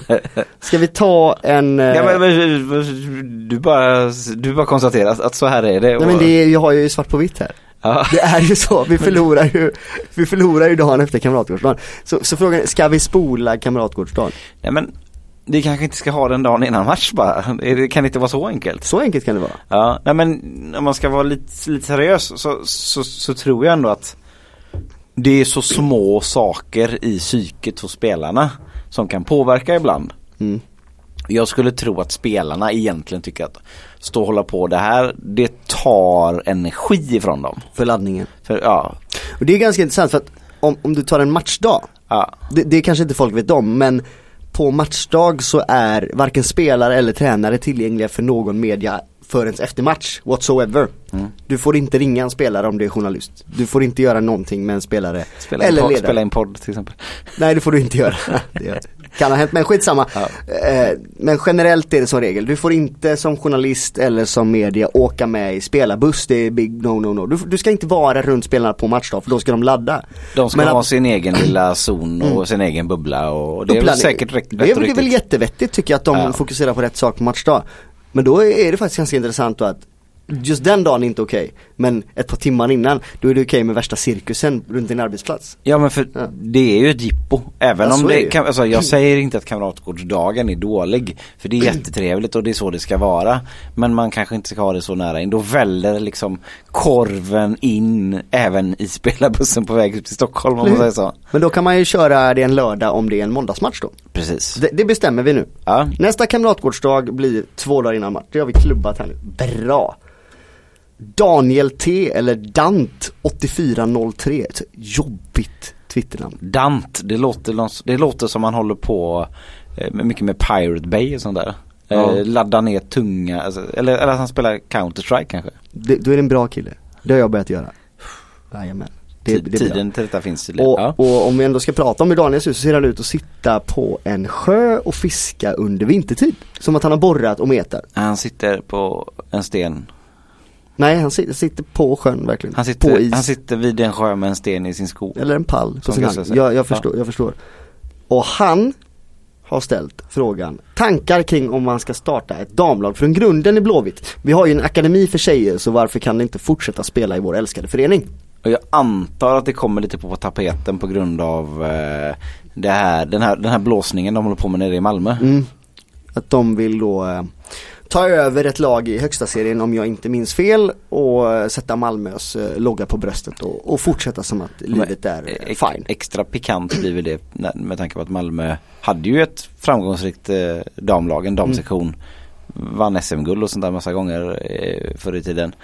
Ska vi ta en... eh, Ja, men, men, du bara, du bara konstaterar att, så här är det. Nej men det är, jag har ju svart på vitt här. ja. Det är ju så, vi förlorar ju, vi förlorar ju dagen efter kamratgårdsdagen. Så, så frågan är, ska vi spola kamratgårdsdagen? Nej men vi kanske inte ska ha den dagen innan match bara. Det- Kan inte vara så enkelt? Så enkelt kan det vara. Ja, nej men om man ska vara lite, lite seriös så, så, så tror jag ändå att det är så små saker i psyket hos spelarna som kan påverka ibland. Mm. Jag skulle tro att spelarna egentligen tycker att stå och hålla på det här, det tar energi ifrån dem. För laddningen. För ja, Och det är ganska intressant för att om, om du tar en matchdag, ja, det, det kanske inte folk vet om men på matchdag så är varken spelare eller tränare tillgängliga för någon media förrän efter match, whatsoever. Mm. Du får inte ringa en spelare om du är journalist. Du får inte göra någonting med en spelare spela, eller podd, ledare. spela in podd till exempel. Nej det får du inte göra. Det kan ha hänt men skitsamma. Ja. Eh, Men generellt är det som regel. Du får inte som journalist eller som media åka med i spelarbuss. Det är big no no no. Du, du ska inte vara runt spelarna på matchdag för då ska de ladda. De ska Men ha att- sin egen lilla zon och sin egen bubbla och det är väl säkert rätt, det är, det är väl jättevettigt tycker jag att de Ja. fokuserar på rätt sak på matchdag. Men då är det faktiskt ganska intressant då att just den dagen är inte okej. Men ett par timmar innan, då är det okej med värsta cirkusen runt din arbetsplats. Ja men för Ja. det är ju ett jippo. Även Ja, om det. kan, alltså, jag säger inte att kamratgårdsdagen är dålig. För det är jättetrevligt och det är så det ska vara. Men man kanske inte ska ha det så nära in. Då väller liksom korven in även i spelarbussen på väg upp till Stockholm om man säger så. Men då kan man ju köra det en lördag om det är en måndagsmatch då. Precis. Det, det bestämmer vi nu. Ja. Nästa kamratgårdsdag blir två dagar innan match. Det har vi klubbat här nu. Bra. Daniel T eller Dant 8403. Ett jobbigt Twitternamn. Dant, det låter, det låter som man håller på eh, med mycket med Pirate Bay och sånt där. Ja. Eh, ladda ner tunga, alltså, eller, eller att han spelar Counter-Strike kanske. Det, då är det en bra kille. Det har jag börjat göra. Jajamän. Det, det. Tiden till detta finns tydligen. Och, Ja. och om vi ändå ska prata om hur Daniel ser ut så ser han ut att sitta på en sjö och fiska under vintertid. Som att han har borrat och metar. Han sitter på en sten. Nej, han sitter, sitter på sjön verkligen. Han på sitter, is. han sitter vid en sjö med en sten i sin sko. Eller en pall på sin hand. Jag, jag förstår, jag förstår. Och han har ställt frågan, tankar kring om man ska starta ett damlag från grunden i Blåvitt. Vi har ju en akademi för tjejer så varför kan det inte fortsätta spela i vår älskade förening? Och jag antar att det kommer lite på tapeten på grund av eh, det här, den, här, den här blåsningen de håller på med nere i Malmö. Mm. Att de vill då eh, ta över ett lag i högsta serien om jag inte minns fel och sätta Malmös eh, logga på bröstet och, och fortsätta som att livet är Ex- fine. Extra pikant blir väl det med tanke på att Malmö hade ju ett framgångsrikt eh, damlag, en damsektion. Vann SM-guld och sånt där massa gånger förr i tiden.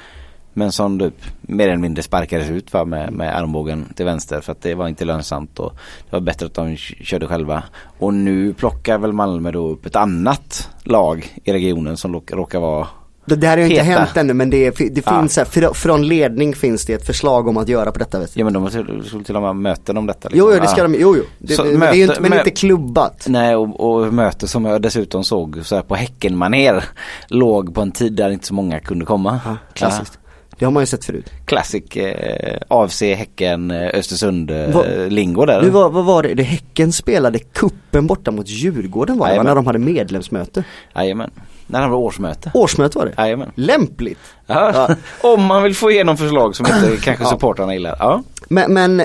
Men som typ mer eller mindre sparkades ut va, med, med armbågen till vänster för att det var inte lönsamt och det var bättre att de körde själva. Och nu plockar väl Malmö då upp ett annat lag i regionen som råkar vara Det, det här har ju inte hänt ännu men det, det Ja. finns här, fr- från ledning finns det ett förslag om att göra på detta vis. Ja men de skulle till och med möten om detta. Jo, liksom. jo det ska de, jo, jo. Det, Så det, men det är möte- inte, men inte klubbat. Nej och, och möte som jag dessutom såg så här på Häckenmaner låg på en tid där inte så många kunde komma. Ja, klassiskt. Det har man ju sett förut. Ja, Classic eh, AFC Häcken eh, Östersund eh, Vad- lingo där. Nu var, vad var det, det Häcken spelade kuppen borta mot Djurgården var det va? När de hade medlemsmöte. Jajamän. När det var årsmöte. Årsmöte var det. Jajamän. Lämpligt. Ja. Ja. Om man vill få igenom förslag som inte kanske Ja. supportrarna gillar. Ja. Men, men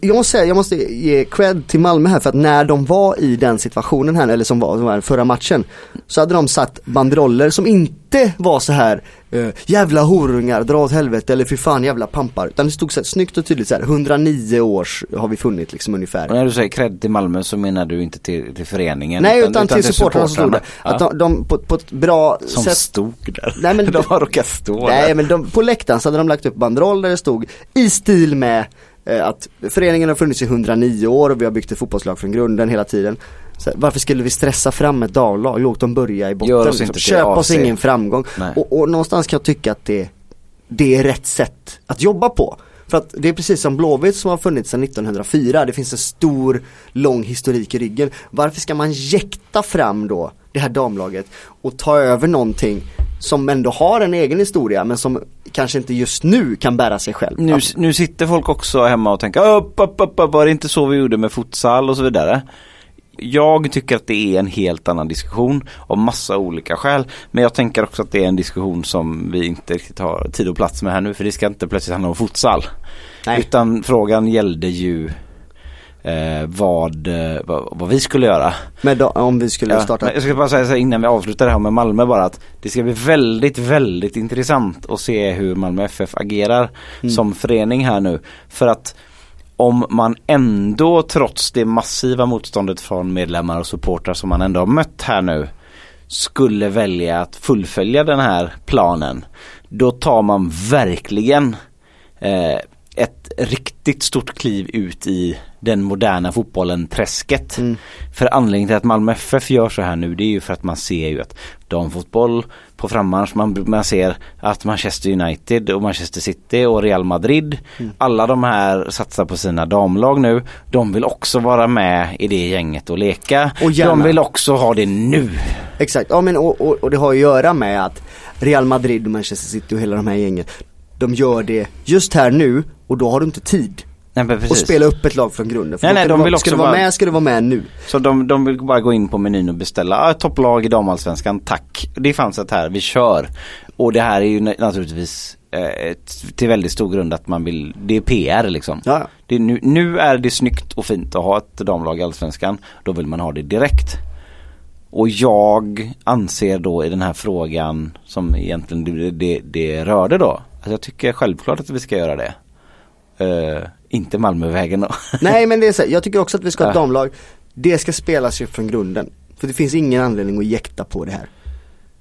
jag måste säga, jag måste ge cred till Malmö här för att när de var i den situationen här, eller som var, som var förra matchen, så hade de satt banderoller som inte var så här eh, jävla horungar, dra åt helvete eller fy fan jävla pampar. Utan det stod så här, snyggt och tydligt så här, 109 års har vi funnit liksom ungefär. Och när du säger cred till Malmö så menar du inte till, till föreningen. Nej utan, till supportrarna som stod där. Ja. Att de, de på, på ett bra Som sätt stod där. Nej, men- de har råkat stå Nej där. men de, på läktaren så hade de lagt upp banderoll där det stod i stil med eh, att föreningen har funnits i 109 år och vi har byggt ett fotbollslag från grunden hela tiden. Så varför skulle vi stressa fram ett damlag? Låt dem börja i botten. Gör oss liksom. Köp oss ingen framgång. Och, och någonstans kan jag tycka att det, det är rätt sätt att jobba på. För att det är precis som Blåvitt som har funnits sedan 1904. Det finns en stor, lång historik i ryggen. Varför ska man jäkta fram då det här damlaget och ta över någonting som ändå har en egen historia men som kanske inte just nu kan bära sig själv. Nu, nu sitter folk också hemma och tänker upp, upp, upp, upp, var det inte så vi gjorde med futsal och så vidare. Jag tycker att det är en helt annan diskussion av massa olika skäl. Men jag tänker också att det är en diskussion som vi inte riktigt har tid och plats med här nu. För det ska inte plötsligt handla om futsal. Nej. Utan frågan gällde ju eh, vad, eh, vad, vad vi skulle göra. Men om vi skulle Ja, starta jag ska bara säga så här innan vi avslutar det här med Malmö bara att det ska bli väldigt, väldigt intressant att se hur Malmö FF agerar Mm. som förening här nu. För att om man ändå trots det massiva motståndet från medlemmar och supportrar som man ändå har mött här nu skulle välja att fullfölja den här planen då tar man verkligen eh, ett riktigt stort kliv ut i den moderna fotbollen träsket. Mm. För anledningen till att Malmö FF gör så här nu det är ju för att man ser ju att damfotboll på frammarsch, man, man ser att Manchester United och Manchester City och Real Madrid, Mm. alla de här satsar på sina damlag nu. De vill också vara med i det gänget och leka. Och gärna. de vill också ha det nu. Exakt, ja men och, och, och det har att göra med att Real Madrid och Manchester City och hela de här gängen De gör det just här nu och då har du inte tid Nej men och precis. spela upp ett lag från grunden. För Nej, nej, de vara- vill Ska också du vara bara- med ska du vara med nu. Så de, de vill bara gå in på menyn och beställa ah, topplag i damallsvenskan, tack. Det fanns ett här, vi kör. Och det här är ju na- naturligtvis eh, till väldigt stor grund att man vill, det är PR liksom. Ja. Det är nu, nu är det snyggt och fint att ha ett damlag i Allsvenskan. Då vill man ha det direkt. Och jag anser då i den här frågan som egentligen det, det, det rörde då. Att jag tycker självklart att vi ska göra det. Eh, inte Malmövägen då. Nej men det är så, jag tycker också att vi ska ha ett damlag. Det ska spelas ju från grunden. För det finns ingen anledning att jäkta på det här.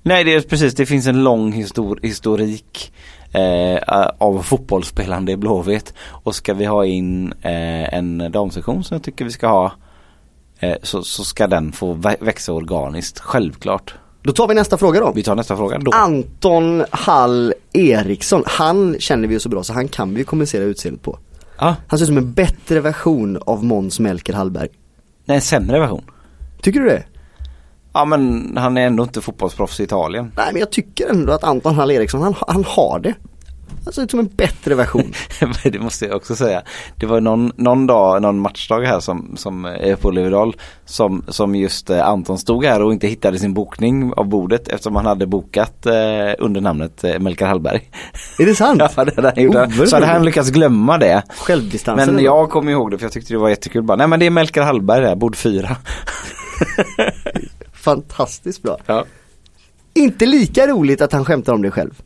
Nej det är precis, det finns en lång histor historik eh, av fotbollsspelande i Blåvitt. Och ska vi ha in eh, en damsektion som jag tycker vi ska ha eh, så, så ska den få vä- växa organiskt, självklart. Då tar vi nästa fråga då. Vi tar nästa fråga då. Anton Hall Eriksson, han känner vi ju så bra så han kan vi ju kommunicera utseendet på. Ja, Han ser ut som en bättre version av Måns Melker Hallberg. nej, en sämre version. Tycker du det? Ja men han är ändå inte fotbollsproffs i Italien. Nej men jag tycker ändå att Anton Hall Eriksson, han, han har det. Han ser ut som en bättre version. Det måste jag också säga. Det var någon, någon dag, någon matchdag här som, som är på Olivedal som, som just eh, Anton stod här och inte hittade sin bokning av bordet eftersom han hade bokat eh, under namnet eh, Melker Hallberg. är det sant? Ja, det hade han gjort. Oerhört Så hade han lyckats glömma det. Självdistansen. Men eller? jag kommer ihåg det för jag tyckte det var jättekul. Bara, Nej men det är Melker Hallberg där, bord fyra. Fantastiskt bra. Ja. Inte lika roligt att han skämtar om det själv.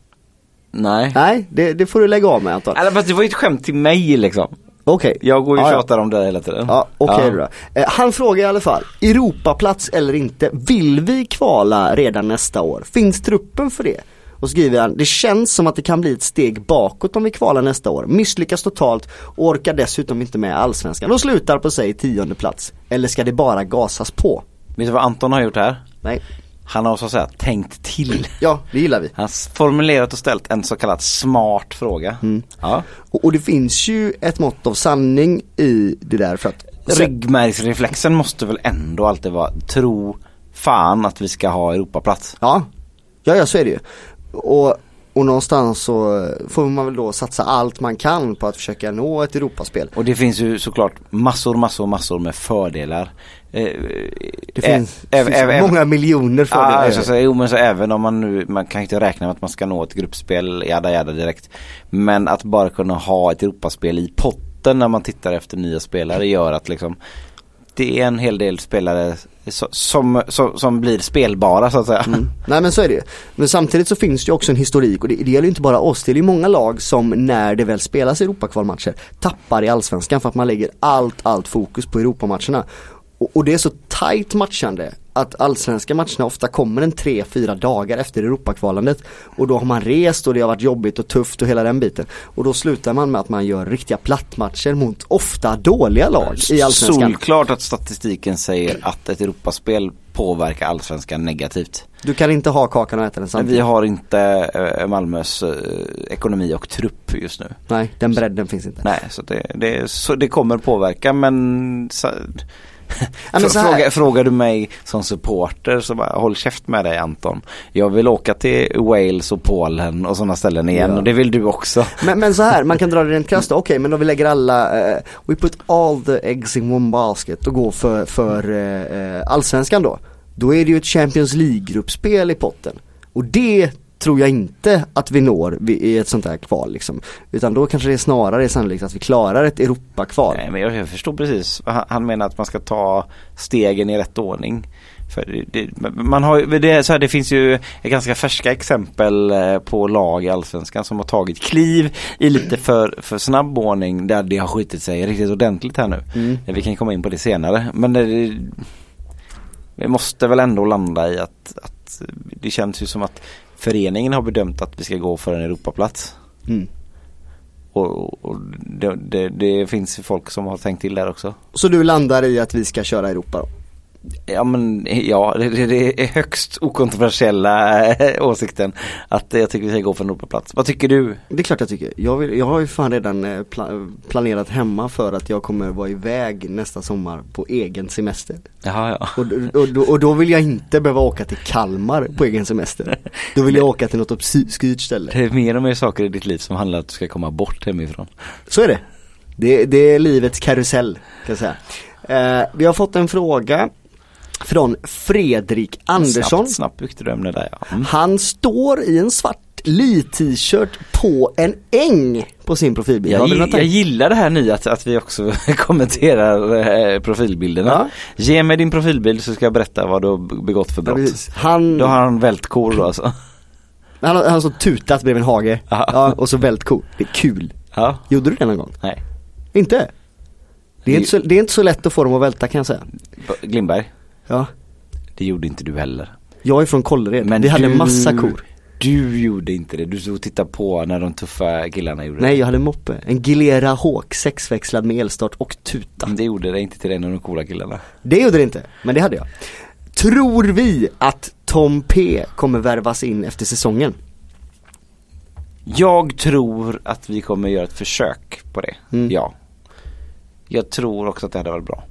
Nej. Nej, det, det får du lägga av med Anton. Eller fast det var ju ett skämt till mig liksom. Okej. Jag går ju och Ja, ja. tjatar om det hela tiden. Ja, okej Ja. då. Eh, han frågar i alla fall, Europaplats eller inte, vill vi kvala redan nästa år? Finns truppen för det? Och skriver han, det känns som att det kan bli ett steg bakåt om vi kvalar nästa år. Misslyckas totalt och orkar dessutom inte med allsvenskan och slutar på sig tionde plats. Eller ska det bara gasas på? Vet du vad Anton har gjort här? Nej, Han har så att säga tänkt till. ja det gillar vi. Han har formulerat och ställt en så kallad smart fråga. Mm. Ja. Och, och det finns ju ett mått av sanning i det där för att Ryggmärgsreflexen måste väl ändå alltid vara tro fan att vi ska ha Europaplats. Ja, ja, ja så är det ju. Och, och någonstans så får man väl då satsa allt man kan på att försöka nå ett Europaspel. Och det finns ju såklart massor, massor, massor med fördelar. Eh, Det finns, ä- det finns ä- ä- många miljoner Ja, fördelar. så, så, jo men så även om man nu, man kan inte räkna med att man ska nå ett gruppspel, jada jada direkt. Men att bara kunna ha ett Europaspel i potten när man tittar efter nya spelare gör att liksom det är en hel del spelare så, som, som, som blir spelbara så att säga. Mm. Nej men så är det. Men samtidigt så finns det ju också en historik och det, det gäller ju inte bara oss. Det är ju många lag som när det väl spelas Europakvalmatcher tappar i Allsvenskan för att man lägger allt, allt fokus på Europamatcherna. Och, och det är så tajt matchande att allsvenska matcherna ofta kommer en tre, fyra dagar efter Europakvalandet. Och då har man rest och det har varit jobbigt och tufft och hela den biten. Och då slutar man med att man gör riktiga plattmatcher mot ofta dåliga lag i allsvenskan. Solklart att statistiken säger att ett Europaspel påverkar allsvenskan negativt. Du kan inte ha kakan och äta den samtidigt. vi har inte eh, Malmös eh, ekonomi och trupp just nu. Nej, den bredden finns inte. Nej, så det, det, så det kommer påverka men, så, Ja, fråga, frågar du mig som supporter så bara, håll käft med dig Anton. Jag vill åka till Wales och Polen och sådana ställen igen Ja. och det vill du också. Men, men så här, man kan dra det rent krasst, okej men då vi lägger alla, eh, we put all the eggs in one basket och går för, för eh, allsvenskan då. Då är det ju ett Champions League-gruppspel i potten. Och det tror jag inte att vi når i ett sånt här kval liksom. Utan då kanske det snarare är sannolikt att vi klarar ett Europakval. Nej men jag, jag förstår precis. Han, menar att man ska ta stegen i rätt ordning. Det, man har, det, är så här, det finns ju ganska färska exempel eh, på lag i Allsvenskan som har tagit kliv i lite för, för snabb ordning där det har skitit sig riktigt ordentligt här nu. Mm. Vi kan komma in på det senare. Men det, vi måste väl ändå landa i att, att det känns ju som att föreningen har bedömt att vi ska gå för en Europaplats. Mm. Och, och det, det, det finns folk som har tänkt till där också. Så du landar i att vi ska köra Europa då? Ja men ja, det, det- är högst okontroversiella eh, åsikten att jag tycker vi ska gå för en Europaplats. Vad tycker du? Det är klart jag tycker. Jag, vill, jag har ju fan redan eh, pla- planerat hemma för att jag kommer vara iväg nästa sommar på egen semester. Jaha ja. Och, och, och, och då vill jag inte behöva åka till Kalmar på egen semester. Då vill jag åka till något obskyrt ställe. Det är mer och mer saker i ditt liv som handlar om att du ska komma bort hemifrån. Så är det. Det, det är livets karusell kan jag säga. Eh, vi har fått en fråga från Fredrik Andersson. Snabbt, snabbt byggde du där ja. Mm. Han står i en svart Lee-t-shirt på en äng på sin profilbild. Jag, du gi- något jag gillar det här nya att, att vi också kommenterar eh, profilbilderna. Ja. Ge mig din profilbild så ska jag berätta vad du har begått för Ja, brott. precis. Han, Då har han vält kor då alltså. han, har- han har så tutat bredvid en hage. Ja. Ja, och så vält ko. Det är kul. Ja, Gjorde du det någon gång? nej. Inte? Det är, Det- inte så, det är inte så lätt att få dem att välta kan jag säga. Glimberg, Ja. det gjorde inte du heller. Jag är från Kållered. Men Vi hade du- massa kor. Du gjorde inte det, du stod och tittade på när de tuffa killarna gjorde Nej, det. jag hade moppe. En Gilera Hawk sexväxlad med elstart och tuta. Det gjorde det inte till en av de coola killarna. Det gjorde det inte, men det hade jag. Tror vi att Tom P kommer värvas in efter säsongen? Jag tror att vi kommer göra ett försök på det. Mm. Ja. Jag tror också att det hade varit bra.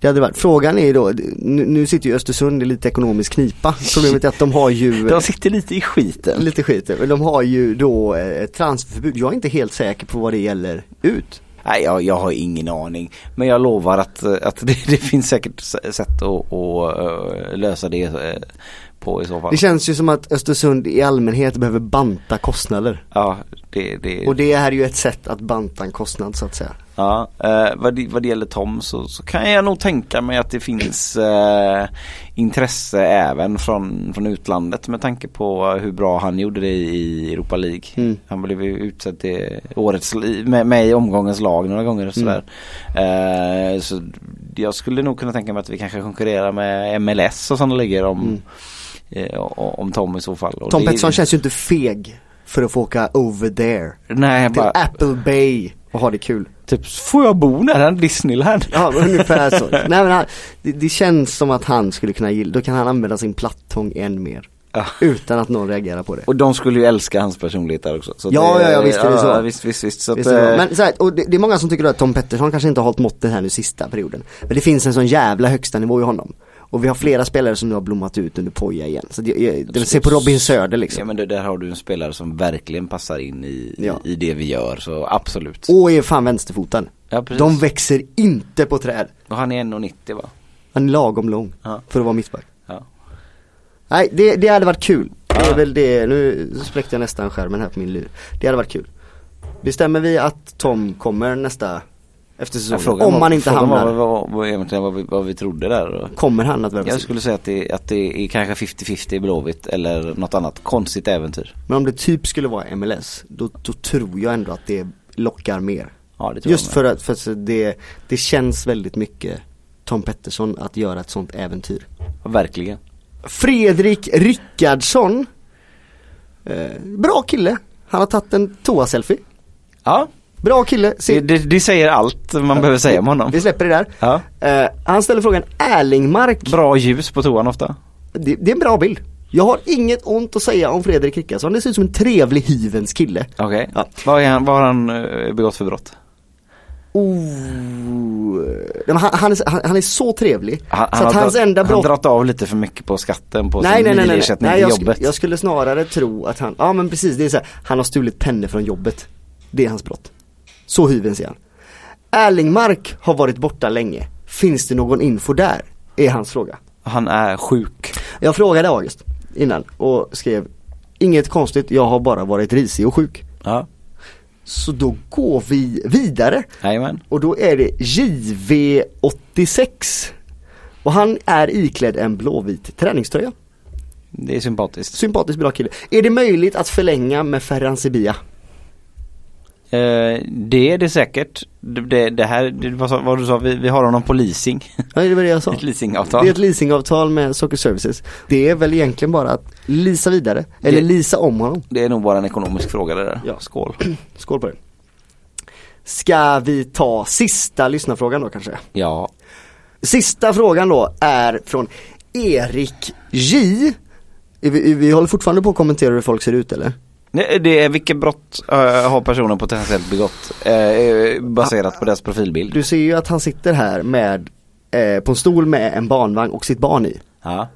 Det hade varit, frågan är då, nu, nu sitter ju Östersund i lite ekonomisk knipa. Problemet är att de har ju De sitter lite i skiten. lite skit, men de har ju då eh, transferförbud. Jag är inte helt säker på vad det gäller ut. Nej jag, jag har ingen aning. Men jag lovar att, att det, det finns säkert sätt att, att eh, lösa det eh, på i så fall. Det känns ju som att Östersund i allmänhet behöver banta kostnader. Ja, det, det, Och det är ju ett sätt att banta en kostnad så att säga. ja. Eh, vad, det, vad det gäller Tom så, så kan jag nog tänka mig att det finns eh, intresse även från, från utlandet med tanke på hur bra han gjorde det i Europa League. Mm. Han blev ju utsedd till årets, med, med i omgångens lag några gånger Mm. sådär. Eh, så jag skulle nog kunna tänka mig att vi kanske konkurrerar med MLS och sådana ligger om, Mm. Eh, om Tom i så fall. Och Tom det- Pettersson känns ju inte feg för att få åka over there. Nej, Till bara, Apple Bay och ha det kul. typ, får jag bo nära Disneyland? Ja, ungefär så. Nej men han, det, det känns som att han skulle kunna gilla, då kan han använda sin plattång än mer. Ja. Utan att någon reagerar på det. Och de skulle ju älska hans personlighet där också. Så Ja, ja, ja, visst är det så. Ja, visst, visst, visst. Så Visst att, det eh, men så här, och det, det är många som tycker att Tom Pettersson kanske inte har hållit måttet här nu sista perioden. Men det finns en sån jävla högsta nivå i honom. Och vi har flera spelare som nu har blommat ut under Poja igen. Så det, jag, det se på Robin Söder liksom. Ja men det, där har du en spelare som verkligen passar in i, Ja. i, det vi gör så absolut. Och är fan vänsterfotad. ja, precis. De växer inte på träd. Och han är 1,90 va? Han är lagom lång Ja. för att vara mittback. Ja. Nej, det, det hade varit kul. Det är väl det, nu spräckte jag nästan skärmen här på min lur. Det hade varit kul. Bestämmer vi att Tom kommer nästa efter säsongen? Om man inte hamnar, vad, vad, vad, vi, vad vi trodde där. Och kommer han att värvas jag skulle säga att det, att det är kanske 50-50 i Blåvitt eller något annat konstigt äventyr. Men om det typ skulle vara MLS, då, då tror jag ändå att det lockar mer. Ja det tror Just jag för att, för att det, det känns väldigt mycket Tom Pettersson att göra ett sånt äventyr. Ja, verkligen. Fredrik Rickardsson eh, Bra kille, han har tagit en toa-selfie. Ja, Bra kille, det, Se, det, det säger allt man behöver säga om honom. vi släpper det där. Ja. Eh, han ställer frågan Erlingmark, Bra ljus på toan ofta. det, det är en bra bild. Jag har inget ont att säga om Fredrik Rickardsson, det ser ut som en trevlig hyvens kille. Okej. Ja. Vad, han, vad har han eh, begått för brott? Oh, han, han, är, han, han är så trevlig. Han, så han att har hans dra- enda Han brott dragit av lite för mycket på skatten på Nej sin nej nej, nej, nej jag, jobbet. jag skulle snarare tro att han, ja men precis det är så här, han har stulit pennor från jobbet. Det är hans brott. Så hyvens han. Erlingmark har varit borta länge. Finns det någon info där? Är hans fråga. Han är sjuk. Jag frågade August innan och skrev Inget konstigt, jag har bara varit risig och sjuk. Ja. Så då går vi vidare Jajamän. och då är det JV86 Och han är iklädd en blåvit träningströja. Det är sympatiskt. Sympatiskt bra kille. Är det möjligt att förlänga med Ferran Sibia? Eh, det är det säkert. Det, det, här, det, vad, sa, vad du sa, vi, vi har honom på leasing. Ja det var det jag sa. Ett leasingavtal. Det är ett leasingavtal med Soccer Services. Det är väl egentligen bara att leasa vidare, eller Det- leasa om honom. Det är nog bara en ekonomisk fråga det där. Ja. Skål. Skål på det. Ska vi ta sista lyssnarfrågan då kanske? Ja. Sista frågan då är från Erik J. Vi, vi håller fortfarande på att kommentera hur folk ser ut eller? Nej, Det är vilket brott eh, har personen potentiellt begått eh, baserat på deras profilbild. Du ser ju att han sitter här med, eh, på en stol med en barnvagn och sitt barn i. Ja.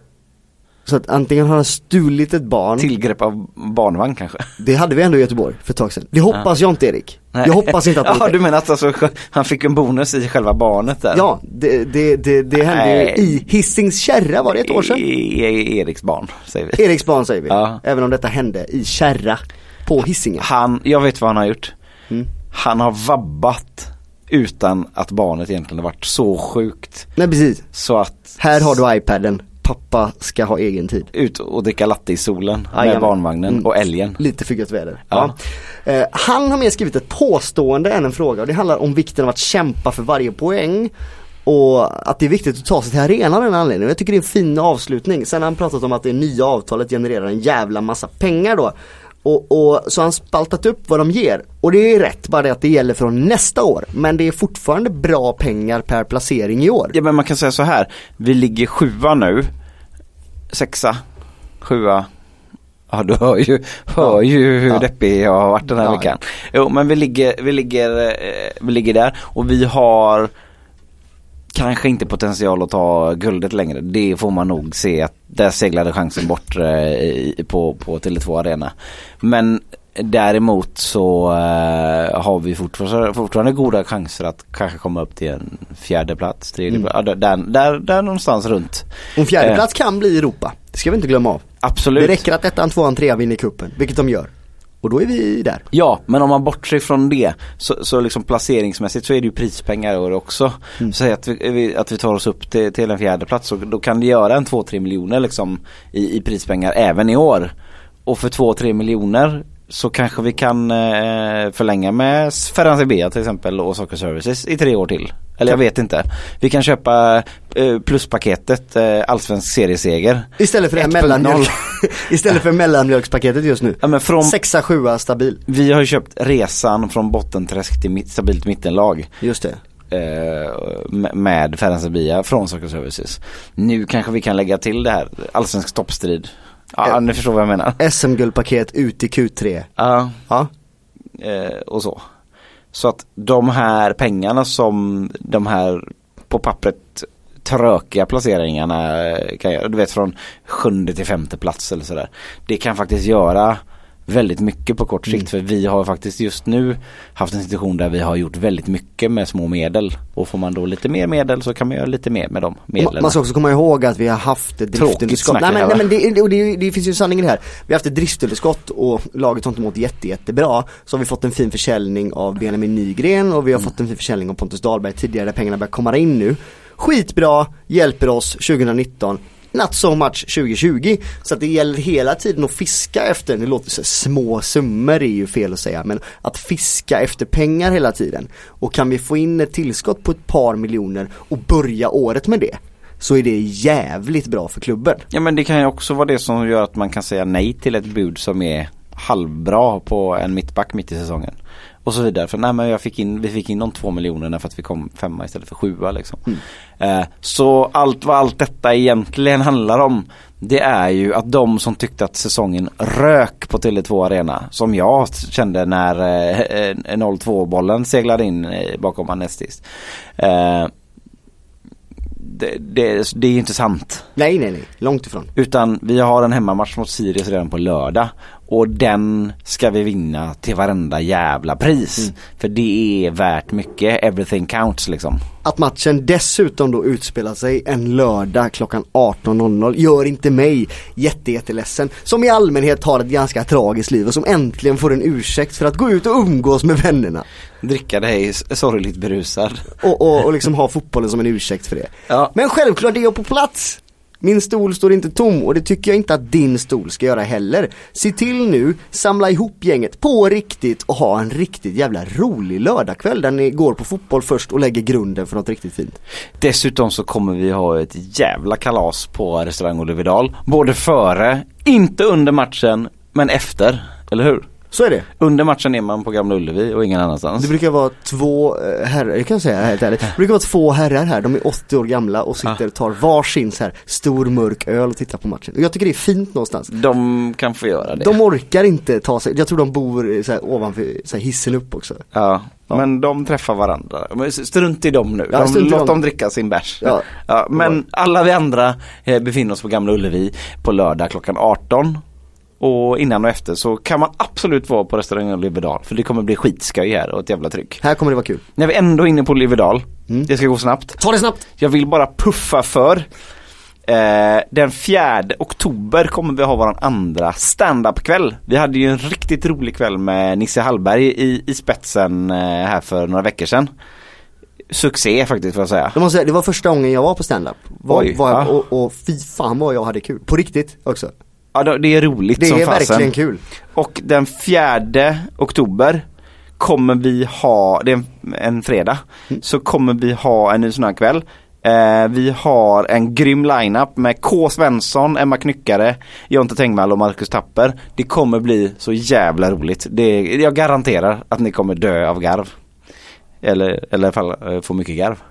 Så att antingen har han stulit ett barn, Tillgrepp av barnvagn kanske? det hade vi ändå i Göteborg för ett tag sedan. Det hoppas jag inte Erik. Nej. Jag hoppas inte att det Ja du menar att alltså, han fick en bonus i själva barnet där? Ja, det, det, det, det hände ju i Hisings kärra var det ett år sedan? I, i Eriks barn säger vi. Eriks barn säger vi. Ja. Även om detta hände i kärra på Hisingen. Han, jag vet vad han har gjort. Mm. Han har vabbat utan att barnet egentligen har varit så sjukt. Nej precis. Så att Här har du iPaden. Pappa ska ha egen tid. ut och dricka latte i solen med Jajamän. barnvagnen Mm. och älgen. Lite för gött väder. Ja. Ja. Eh, han har mer skrivit ett påstående än en fråga och det handlar om vikten av att kämpa för varje poäng. Och att det är viktigt att ta sig till arenan av den anledningen. Jag tycker det är en fin avslutning. Sen har han pratat om att det nya avtalet genererar en jävla massa pengar då. Och, och så har han spaltat upp vad de ger. Och det är rätt, bara det att det gäller från nästa år. Men det är fortfarande bra pengar per placering i år. Ja men man kan säga så här. Vi ligger sjua nu. Sexa. Sjua. Ja du hör ju, hör ju hur Ja. deppig jag har varit den här Ja, veckan. Jo men vi ligger, vi ligger, eh, vi ligger där och vi har kanske inte potential att ta guldet längre. Det får man nog se att där seglade chansen bort eh, på, på Tele2 Arena. Men däremot så eh, har vi fortfarande, fortfarande goda chanser att kanske komma upp till en fjärde plats, tredje Mm. plats, där, där, där någonstans runt. En fjärde Eh. plats kan bli Europa. Det ska vi inte glömma av. Absolut. Det räcker att ettan, tvåan, trean vinner kuppen, vilket de gör. Och då är vi där. Ja, men om man bortser från det så, så liksom placeringsmässigt så är det ju prispengar i år också. Mm. Säg att vi, att vi tar oss upp till, till en fjärde plats och då kan det göra en 2-3 miljoner liksom i, i prispengar även i år. Och för 2-3 miljoner så kanske vi kan eh, förlänga med Ferran Bea till exempel och Soccer Services i tre år till. Eller jag vet inte. Vi kan köpa eh, pluspaketet eh, allsvensk serieseger. Istället för det här 1.0. mellanmjölk Istället för mellanmjölkspaketet just nu. Ja, från, Sexa, sjua, stabil. vi har ju köpt resan från bottenträsk till mitt, stabilt mittenlag. Just det. eh, med- med Ferensabia från Soccer Services. Nu kanske vi kan lägga till det här, allsvensk toppstrid. Ja, Ja. ni förstår vad jag menar. SM-guldpaket ut i Q3. Ja, Ja. eh, och så. Så att de här pengarna som de här på pappret trökiga placeringarna eh, kan göra, du vet från sjunde till femte plats eller sådär. Det kan faktiskt göra väldigt mycket på kort sikt Mm. för vi har faktiskt just nu haft en situation där vi har gjort väldigt mycket med små medel och får man då lite mer medel så kan man göra lite mer med de medlen. Man, ska också komma ihåg att vi har haft ett driftunderskott. Nej men, nej, men det, och det, det finns ju en sanning i det här. Vi har haft ett driftunderskott och laget har inte mått jätte, jättebra. Så har vi fått en fin försäljning av Benjamin Nygren och vi har Mm. fått en fin försäljning av Pontus Dahlberg tidigare där pengarna börjar komma in nu. Skitbra, hjälper oss 2019. Not so much 2020. Så att det gäller hela tiden att fiska efter, det låter så små summor är ju fel att säga, men att fiska efter pengar hela tiden. Och kan vi få in ett tillskott på ett par miljoner och börja året med det så är det jävligt bra för klubben. Ja men det kan ju också vara det som gör att man kan säga nej till ett bud som är halvbra på en mittback mitt i säsongen. Och så vidare. För nej men jag fick in, vi fick in de två miljonerna för att vi kom femma istället för sjua liksom. Eh, så allt vad allt detta egentligen handlar om det är ju att de som tyckte att säsongen rök på Tele2 Arena som jag kände när eh, 0-2 bollen seglade in eh, bakom Anestis. Eh, det, det, det är ju inte sant. Nej nej nej, långt ifrån. Utan vi har en hemmamatch mot Sirius redan på lördag. Och den ska vi vinna till varenda jävla pris. Mm. För det är värt mycket. Everything counts liksom. Att matchen dessutom då utspelar sig en lördag klockan 18.00 gör inte mig jätte, jätteledsen. Som i allmänhet har ett ganska tragiskt liv och som äntligen får en ursäkt för att gå ut och umgås med vännerna. Dricka dig sorgligt berusad. Och, och, och liksom ha fotbollen som en ursäkt för det. Ja. Men självklart är jag på plats. Min stol står inte tom och det tycker jag inte att din stol ska göra heller. Se till nu, samla ihop gänget på riktigt och ha en riktigt jävla rolig lördagkväll där ni går på fotboll först och lägger grunden för något riktigt fint. Dessutom så kommer vi ha ett jävla kalas på restaurang Olivedal. Både före, inte under matchen, men efter. Eller hur? Så är det. Under matchen är man på Gamla Ullevi och ingen annanstans. Det brukar vara två eh, herrar, jag kan säga helt ärligt. Det brukar vara två herrar här, de är 80 år gamla och sitter och tar varsin så här stor mörk öl och tittar på matchen. Och jag tycker det är fint någonstans. De kan få göra det. De orkar inte ta sig, jag tror de bor eh, så här, ovanför så här, hissen upp också. Ja, men de träffar varandra. Men strunt i dem nu. Ja, de, låt dem. dem dricka sin bärs. Ja. men alla vi andra eh, befinner oss på Gamla Ullevi på lördag klockan 18. Och innan och efter så kan man absolut vara på restaurangen Liverdal för det kommer bli skitskoj här och ett jävla tryck. Här kommer det vara kul. När vi ändå är inne på Liverdal, Mm. det ska gå snabbt. Ta det snabbt! Jag vill bara puffa för eh, Den 4 oktober kommer vi ha våran andra stand-up-kväll. Vi hade ju en riktigt rolig kväll med Nisse Hallberg i, i spetsen eh, här för några veckor sedan. Succé faktiskt får jag säga. Jag måste säga, det var första gången jag var på stand-up. Var, Oj, var jag, ja. och, och fy fan vad jag hade kul. På riktigt också. Ja det är roligt Det som är fasen. verkligen kul. Och den 4 oktober kommer vi ha, det är en, en fredag, Mm. så kommer vi ha en ny sån här kväll. Eh, vi har en grym lineup med K. Svensson, Emma Knyckare, Jonte Tengvall och Marcus Tapper. Det kommer bli så jävla roligt. Det, jag garanterar att ni kommer dö av garv. Eller, eller i alla fall eh, få mycket garv.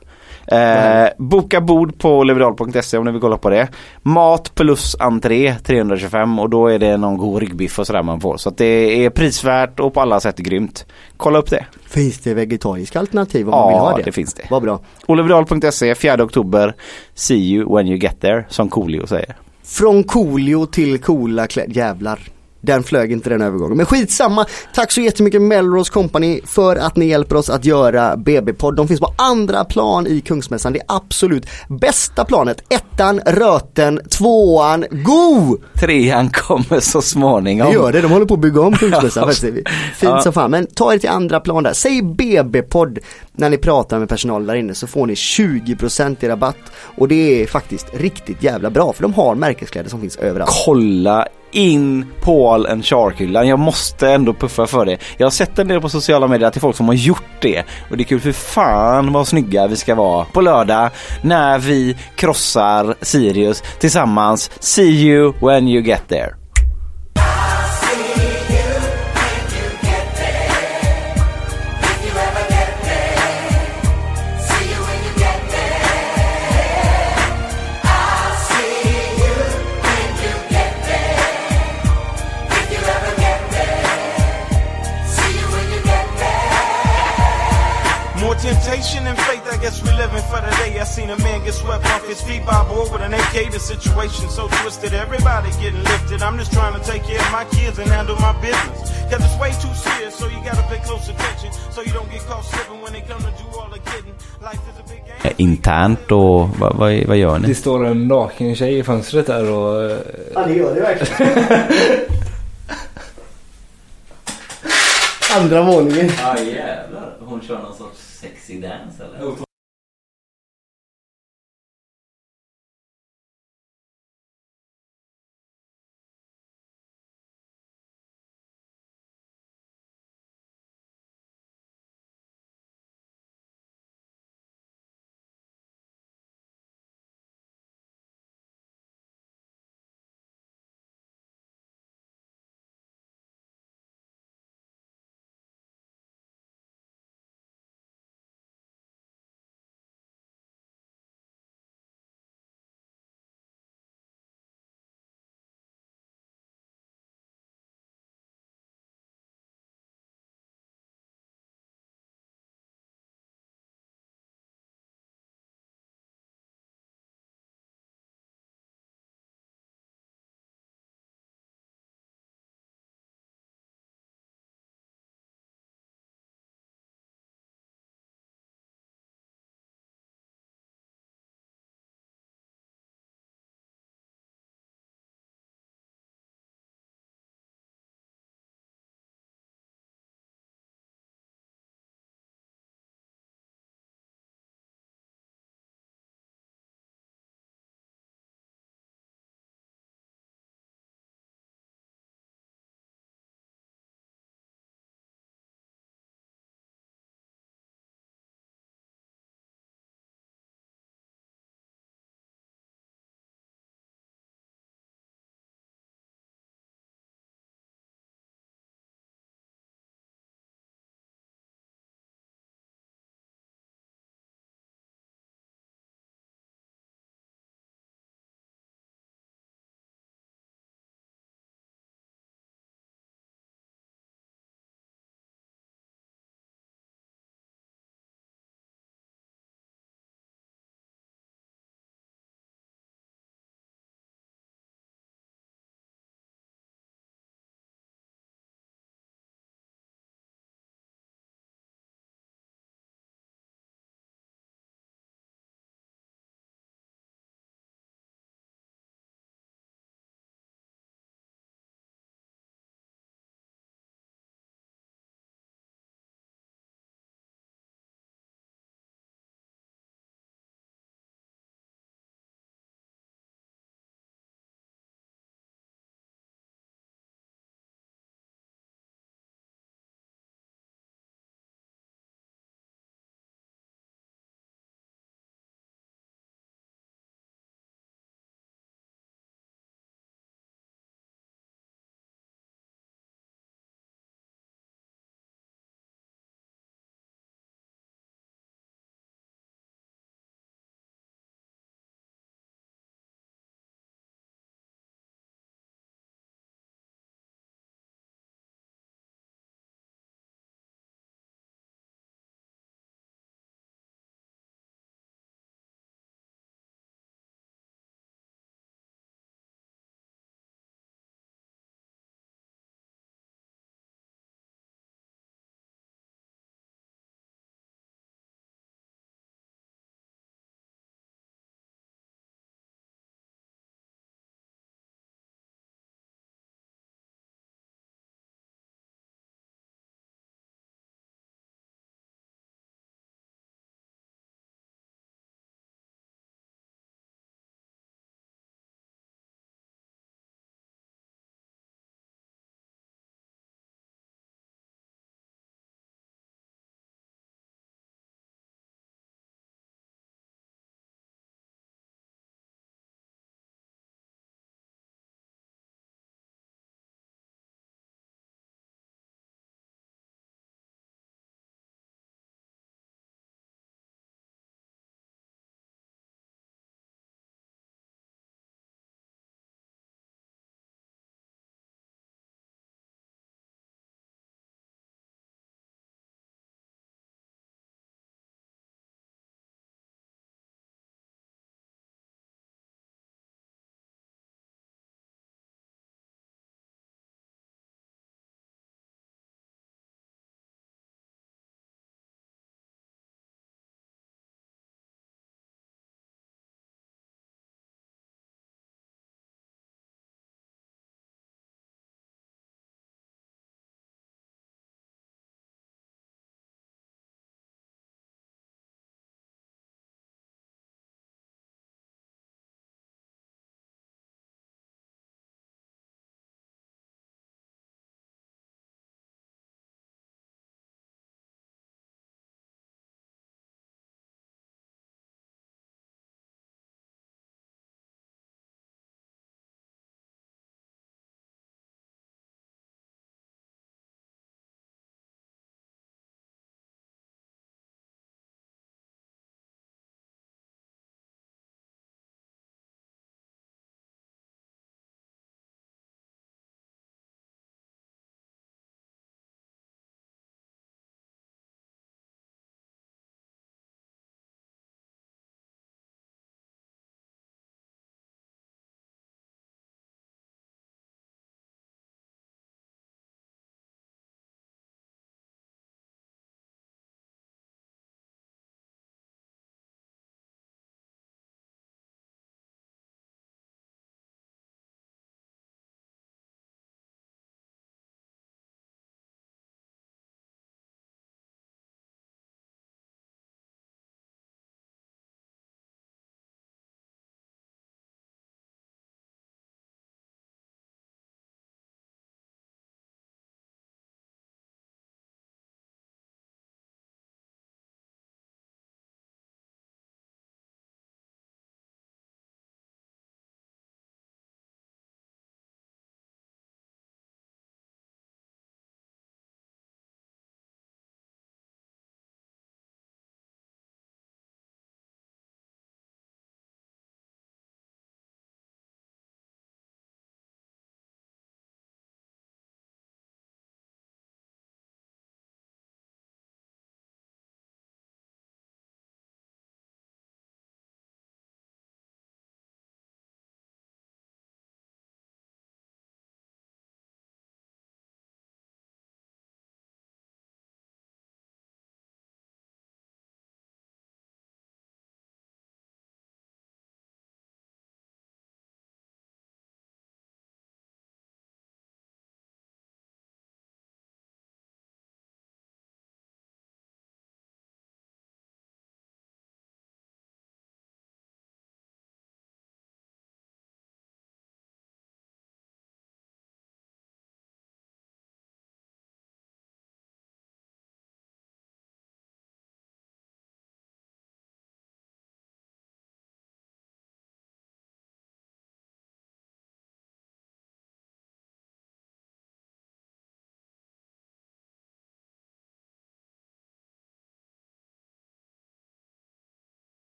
Eh, boka bord på levedal.se om ni vill kolla på det. Mat plus entré 325 och då är det någon god ryggbiff och sådär man får. Så det är prisvärt och på alla sätt grymt. Kolla upp det. Finns det vegetariska alternativ om Ja, man vill ha det? det finns det. Vad bra. Olevedal.se 4 oktober. See you when you get there som Coolio säger. Från Coolio till coola kläder, jävlar. Den flög inte den övergången. Men skitsamma. Tack så jättemycket Melrose Company för att ni hjälper oss att göra BB-podd. De finns på andra plan i Kungsmässan. Det absolut bästa planet. Ettan, Röten, tvåan, Go! Trean kommer så småningom. Det gör det, de håller på att bygga om Kungsmässan faktiskt. Fint Ja. som fan. Men ta er till andra plan där. Säg BB-podd när ni pratar med personal där inne så får ni 20% i rabatt. Och det är faktiskt riktigt jävla bra för de har märkeskläder som finns överallt. kolla in Paul and Shark-hyllan. Jag måste ändå puffa för det. Jag har sett en del på sociala medier att det är folk som har gjort det. Och det är kul för fan vad snygga vi ska vara på lördag när vi krossar Sirius tillsammans. See you when you get there. Guess we living for the day. I seen a man get swept off his feet by a boy with an AK. The situation so twisted, everybody getting lifted. I'm just trying to take care of my kids and handle my business. Cause it's way too serious, so you gotta pay close attention. So you don't get caught slipping when they come to do all the kidding. Life is a big game. Eh, Internt och vad, vad, vad gör Det ni? står en naken tjej i fönstret där och... eh, Ja det gör det verkligen. Andra våningen. Ja jävlar, hon kör någon sorts sexy dance eller?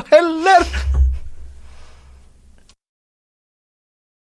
Heller.